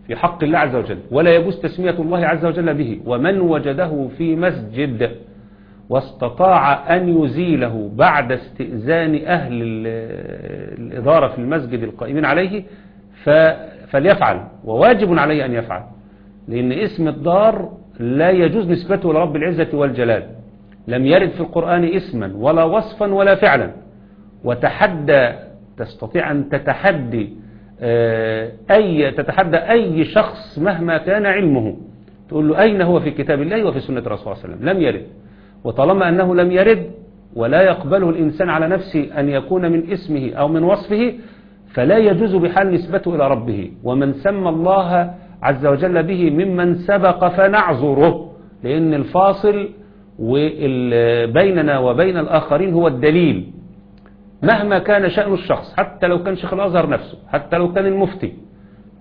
في حق الله عز وجل ولا يجوز تسمية الله عز وجل به. ومن وجده في مسجد واستطاع أن يزيله بعد استئذان أهل ال- الإدارة في المسجد القائمين عليه فليفعل وواجب عليه أن يفعل. لأن اسم الدار لا يجوز نسبته لرب العزة والجلال. لم يرد في القرآن اسما ولا وصفا ولا فعلا. وتحدى تستطيع أن تتحدي آه، أي تتحدى أي شخص مهما كان علمه. تقول له أين هو في كتاب الله وفي سنة رسول الله صلى الله عليه وسلم؟ لم يرد. وطالما أنه لم يرد ولا يقبله الإنسان على نفسه أن يكون من اسمه أو من وصفه فلا يجوز بحال نسبته إلى ربه. ومن سمى الله عز وجل به ممن سبق فنعذره لأن الفاصل وال- بيننا وبين الآخرين هو الدليل. مهما كان شأن الشخص حتى لو كان شيخ الأزهر نفسه حتى لو كان المفتي.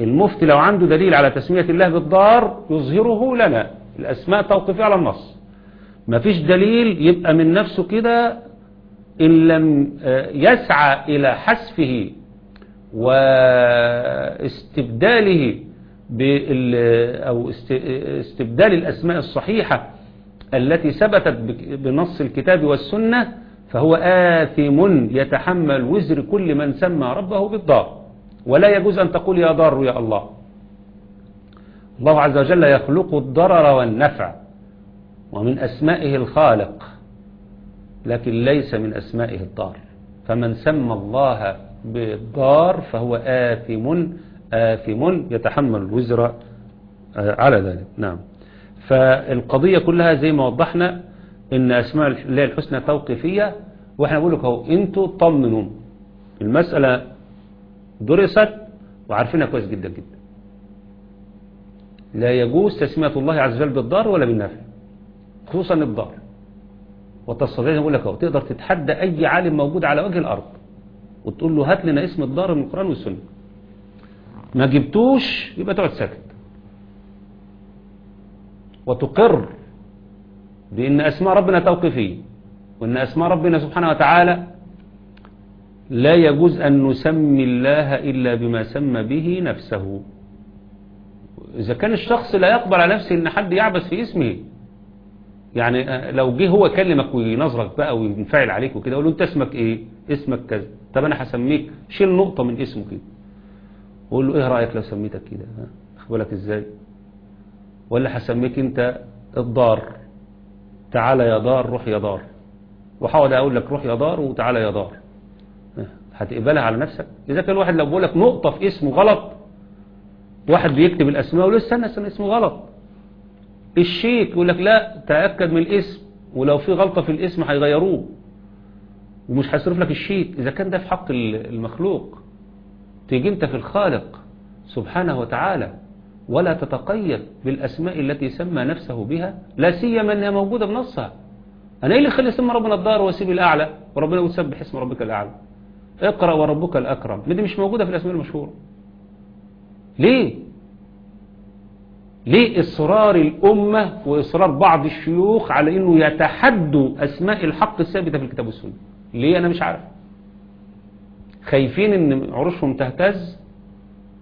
المفتي لو عنده دليل على تسمية الله بالضار يظهره لنا. الأسماء توقفية على النص. ما فيش دليل يبقى من نفسه كده إن لم آه، يسعى إلى حذفه واستبداله بال أو است- استبدال الأسماء الصحيحة التي ثبتت بنص الكتاب والسنة فهو آثم يتحمل وزر كل من سمى ربه بالضار. ولا يجوز أن تقول يا ضار يا الله. الله عز وجل يخلق الضرر والنفع ومن أسمائه الخالق لكن ليس من أسمائه الضار. فمن سمى الله بالضار فهو آثم آثم يتحمل الوزر آه، على ذلك. نعم. فالقضية كلها زي ما وضحنا إن أسماء الله الحسنى توقيفية وإحنا بقول لك أهو إنتوا طمنوا المسألة درست وعارفينها كويس جدا جدا. لا يجوز تسمية الله عز وجل بالضار ولا بالنافع خصوصا الضار. وتستطيع أقول لك أهو تقدر تتحدى أي عالم موجود على وجه الأرض وتقول له هات لنا اسم الضار من القرآن والسنة. ما جبتوش يبقى تقعد ساكت. وتقر بأن أسماء ربنا توقيفية وأن أسماء ربنا سبحانه وتعالى لا يجوز أن نسمي الله إلا بما سمى به نفسه. إذا كان الشخص لا يقبل على نفسه أن حد يعبس في اسمه يعني آه، لو جه هو كلمك وينظرك بقى وينفعل عليك وكده يقول له أنت اسمك إيه؟ اسمك كذا. طب أنا هسميك شيل نقطة من اسمه كده وقول له إيه رأيك لو سميتك كده؟ ها؟ أخبرك إزاي؟ ولا هسميك انت الضار. تعالى يا دار روح يا دار وحاول أقول لك روح يا دار وتعالى يا دار ها، هتقبلها على نفسك. إذا كان واحد لو بقول لك نقطة في اسمه غلط واحد بيكتب الأسماء يقول له استنى استنى اسمه غلط. الشيك يقول لك لا تأكد من الاسم ولو في غلطة في الاسم هيغيروه. ومش هيصرف لك الشيك. إذا كان ده في حق المخلوق. تيجي انت في الخالق سبحانه وتعالى. ولا تتقيد بالأسماء التي سمى نفسه بها لا سيما أنها موجودة بنصها. أنا إيه اللي يخلي اسم ربنا الدار واسيب الأعلى؟ وربنا يقول سبح اسم ربك الأعلى. اقرأ وربك الأكرم. ما دي مش موجودة في الأسماء المشهورة. ليه؟ ليه إصرار الأمة وإصرار بعض الشيوخ على أنه يتحدوا أسماء الحق الثابتة في الكتاب والسنة؟ ليه؟ أنا مش عارف. خايفين إن عروشهم تهتز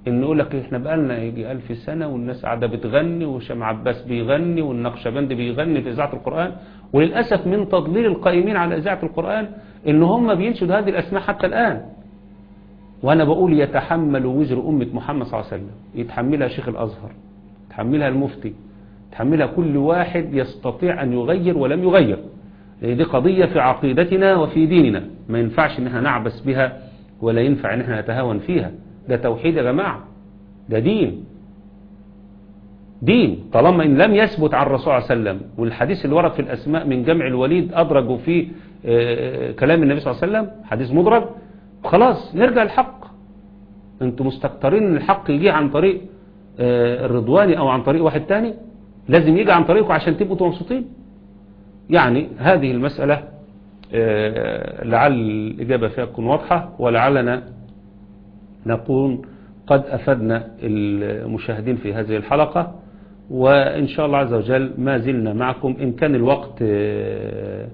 ان يقول لك إحنا بقالنا يجي ألف سنة والناس قاعدة بتغني وشام عباس بيغني والنقشبند بيغني في إذاعة القرآن وللأسف من تضليل القائمين على إذاعة القرآن إن هم بينشدوا هذه الأسماء حتى الآن. وأنا بقول يتحمل وزر أمة محمد صلى الله عليه وسلم. يتحملها شيخ الأزهر يتحملها المفتي يتحملها كل واحد يستطيع أن يغير ولم يغير. دي قضية في عقيدتنا وفي ديننا. ما ينفعش إن إحنا نعبس بها ولا ينفع إن إحنا نتهاون فيها. ده توحيد يا جماعة. ده دين. دين. طالما إن لم يثبت عن الرسول صلى الله عليه وسلم والحديث اللي ورد في الأسماء من جمع الوليد أدرجوا فيه آه، كلام النبي صلى الله عليه وسلم حديث مدرج خلاص نرجع الحق أنتوا مستكترين إن الحق يجي عن طريق آه، الرضواني أو عن طريق واحد تاني؟ لازم يجي عن طريقه عشان تبقوا مبسوطين. يعني هذه المسألة آه، لعل الإجابة فيها تكون واضحة ولعلنا نكون قد أفدنا المشاهدين في هذه الحلقة وإن شاء الله عز وجل ما زلنا معكم. إن كان الوقت آه،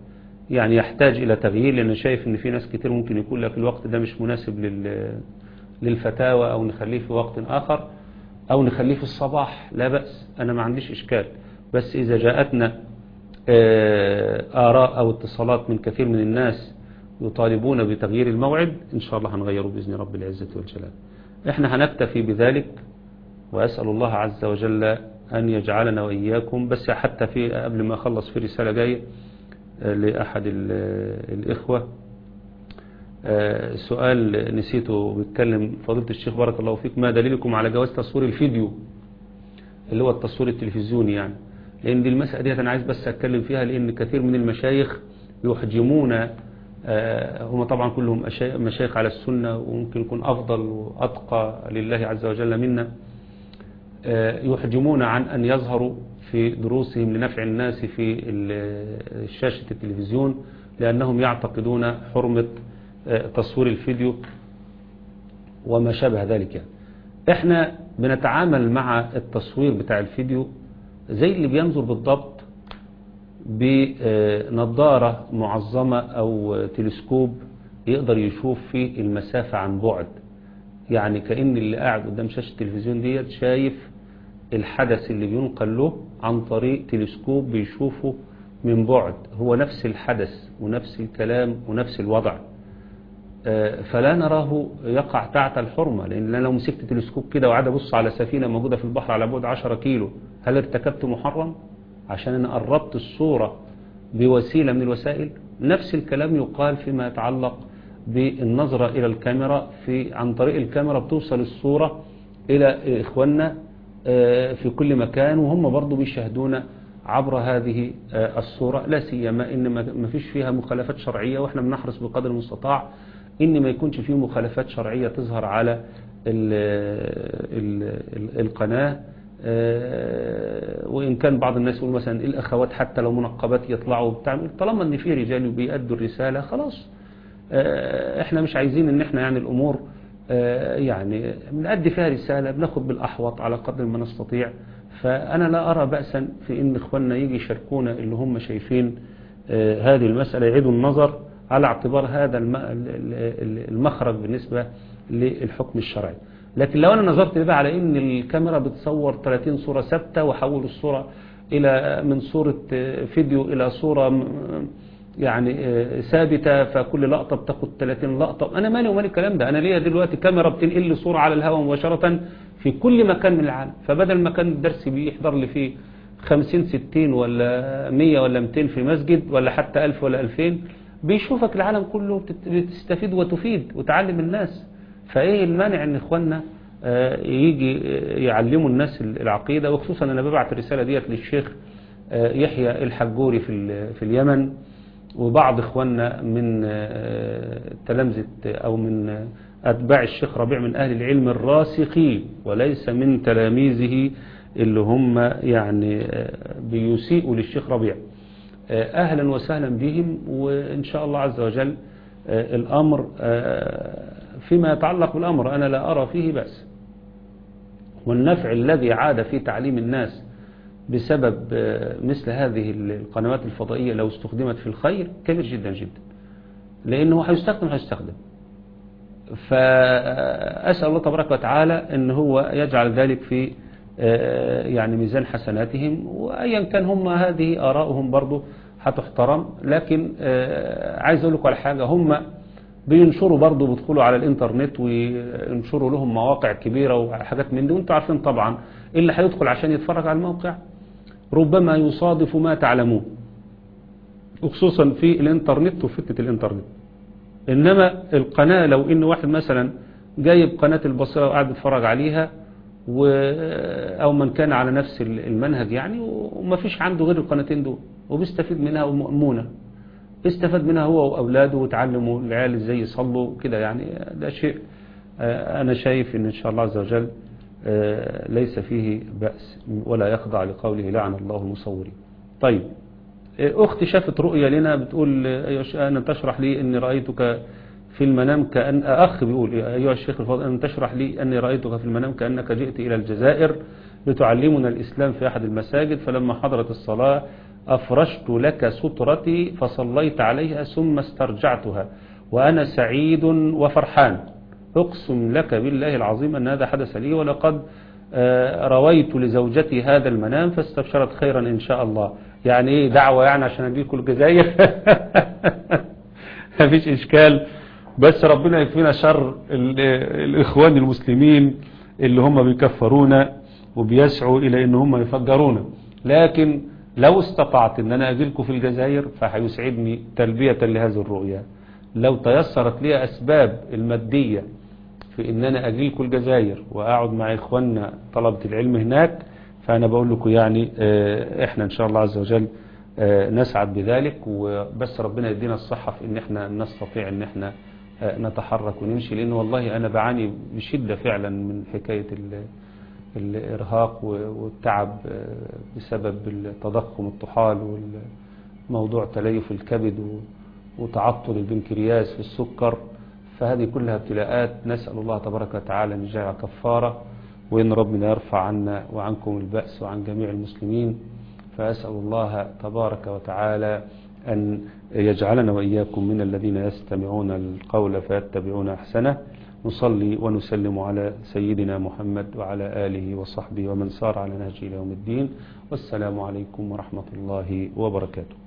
يعني يحتاج إلى تغيير لأن شايف إن في ناس كتير ممكن يقول لك الوقت ده مش مناسب لل- للفتاوى أو نخليه في وقت آخر أو نخليه في الصباح. لا بأس أنا ما عنديش إشكال. بس إذا جاءتنا آه، آراء أو اتصالات من كثير من الناس يطالبون بتغيير الموعد إن شاء الله هنغيره بإذن رب العزة والجلال. إحنا هنكتفي بذلك وأسأل الله عز وجل أن يجعلنا وإياكم بس حتى في قبل ما أخلص في رسالة جاية آه، لأحد ال- الإخوة. آه، سؤال نسيته بيتكلم فضيلة الشيخ بارك الله فيك ما دليلكم على جواز تصوير الفيديو اللي هو التصوير التلفزيوني يعني؟ لأن دي المسألة دي أنا عايز بس أتكلم فيها لأن كثير من المشايخ يحجمون آه، هم طبعا كلهم مشايخ على السنة وممكن يكون أفضل وأتقى لله عز وجل منا آه، يحجمون عن أن يظهروا في دروسهم لنفع الناس في شاشة التلفزيون لأنهم يعتقدون حرمة آه، تصوير الفيديو وما شابه ذلك. إحنا بنتعامل مع التصوير بتاع الفيديو زي اللي بينظر بالضبط بنظارة معظمة أو تلسكوب يقدر يشوف فيه المسافة عن بعد. يعني كأن اللي قاعد قدام شاشة التلفزيون ديت شايف الحدث اللي بينقل له عن طريق تلسكوب بيشوفه من بعد. هو نفس الحدث ونفس الكلام ونفس الوضع. آه، فلا نراه يقع تحت الحرمة لأن لو مسكت تلسكوب كده وقعد أبص على سفينة موجودة في البحر على بعد 10 كيلو هل ارتكبت محرم؟ عشان أنا قربت الصورة بوسيلة من الوسائل. نفس الكلام يقال فيما يتعلق بالنظرة إلى الكاميرا في عن طريق الكاميرا بتوصل الصورة إلى إخواننا آه، في كل مكان وهم برضو بيشاهدون عبر هذه آه، الصورة. لا سيما إن ما فيش فيها مخالفات شرعية وإحنا بنحرص بقدر المستطاع إن ما يكونش فيه مخالفات شرعية تظهر على ال القناة. آه، وإن كان بعض الناس يقول مثلا الأخوات حتى لو منقبات يطلعوا بتاع طالما إن في رجال بيأدوا الرسالة خلاص. آه، إحنا مش عايزين إن إحنا يعني الأمور آه، يعني بنأدي فيها رسالة بناخد بالأحوط على قدر ما نستطيع. فأنا لا أرى بأسا في إن إخواننا يجي يشاركونا اللي هم شايفين آه، هذه المسألة. يعيدوا النظر على اعتبار هذا الم- ال- ال- المخرج بالنسبة للحكم الشرعي. لكن لو أنا نظرت بقى على إن الكاميرا بتصور 30 صورة ثابتة وحول الصورة إلى من صورة فيديو إلى صورة يعني آه، ثابتة فكل لقطة بتاخد 30 لقطة. أنا مالي ومال الكلام ده. أنا ليا دلوقتي كاميرا بتنقل صورة على الهواء مباشرة في كل مكان من العالم. فبدل ما كان الدرس بيحضر لي فيه 50 60 ولا 100 ولا 200 في مسجد ولا حتى 1000 ولا 2000 بيشوفك العالم كله بتستفيد وتفيد وتعلم الناس. فإيه المانع إن إخواننا آه، يجي آه، يعلموا الناس العقيدة؟ وخصوصا أنا ببعت الرسالة ديت للشيخ آه، يحيى الحجوري في في اليمن. وبعض إخواننا من تلامذة أو من أتباع الشيخ ربيع من أهل العلم الراسخين وليس من تلاميذه اللي هم يعني بيسيئوا للشيخ ربيع. أهلا وسهلا بهم وإن شاء الله عز وجل الأمر فيما يتعلق بالأمر أنا لا أرى فيه بأس. والنفع الذي عاد في تعليم الناس بسبب آه، مثل هذه القنوات الفضائية لو استخدمت في الخير كبير جدا جدا. لأنه هيستخدم هيستخدم فأسأل الله تبارك وتعالى أن هو يجعل ذلك في آه، يعني ميزان حسناتهم. وأيا كان هم هذه آراؤهم برضو هتحترم لكن آه، عايز أقول لكم على حاجة هم بينشروا برضو بيدخلوا على الإنترنت وينشروا لهم مواقع كبيرة وحاجات من دي وانتوا عارفين طبعا اللي هيدخل عشان يتفرج على الموقع؟ ربما يصادف ما تعلمون وخصوصا في الإنترنت وفتنة الإنترنت. إنما القناة لو إن واحد مثلا جايب قناة البصيرة وقاعد يتفرج عليها و أو من كان على نفس المنهج يعني وما فيش عنده غير القناتين دول وبيستفيد منها ومؤمونة استفاد منها هو وأولاده وتعلموا العيال إزاي يصلوا كده يعني ده شيء آه، أنا شايف إن إن شاء الله عز وجل آه، ليس فيه بأس ولا يخضع لقوله لعن الله المصورين. طيب أختي شافت رؤية لنا بتقول أن تشرح لي أني رأيتك في المنام كأن أخ بيقول أيها الشيخ الفاضل أن تشرح لي أني رأيتك في المنام كأنك جئت إلى الجزائر لتعلمنا الإسلام في أحد المساجد فلما حضرت الصلاة أفرشت لك سترتي فصليت عليها ثم استرجعتها وأنا سعيد وفرحان. أقسم لك بالله العظيم أن هذا حدث لي ولقد آه، رويت لزوجتي هذا المنام فاستبشرت خيرا إن شاء الله. يعني إيه دعوة يعني عشان اجيكم الجزائر (laughs) مفيش إشكال. بس ربنا يكفينا شر ال- الإخوان المسلمين اللي هم بيكفرونا وبيسعوا إلى إن هم يفجرونا. لكن لو استطعت إن أنا اجيلكم في الجزائر فهيسعدني تلبية لهذه الرؤيا. لو تيسرت لي أسباب المادية في إن أنا اجيلكم الجزائر وأقعد مع إخواننا طلبة العلم هناك فأنا بقول لكم يعني آه، إحنا إن شاء الله عز وجل آه، نسعد بذلك. وبس ربنا يدينا الصحة في إن إحنا نستطيع إن إحنا آه، نتحرك ونمشي. لأن والله أنا بعاني بشدة فعلا من حكاية ال- الإرهاق و- والتعب آه، بسبب التضخم الطحال والموضوع تليف الكبد وتعطل البنكرياس في السكر فهذه كلها ابتلاءات. نسأل الله تبارك وتعالى أن يجعلها كفارة وإن ربنا يرفع عنا وعنكم البأس وعن جميع المسلمين. فأسأل الله تبارك وتعالى أن يجعلنا وإياكم من الذين يستمعون القول فيتبعون أحسنه. نصلي ونسلم على سيدنا محمد وعلى آله وصحبه ومن سار على نهجه يوم الدين. والسلام عليكم ورحمة الله وبركاته.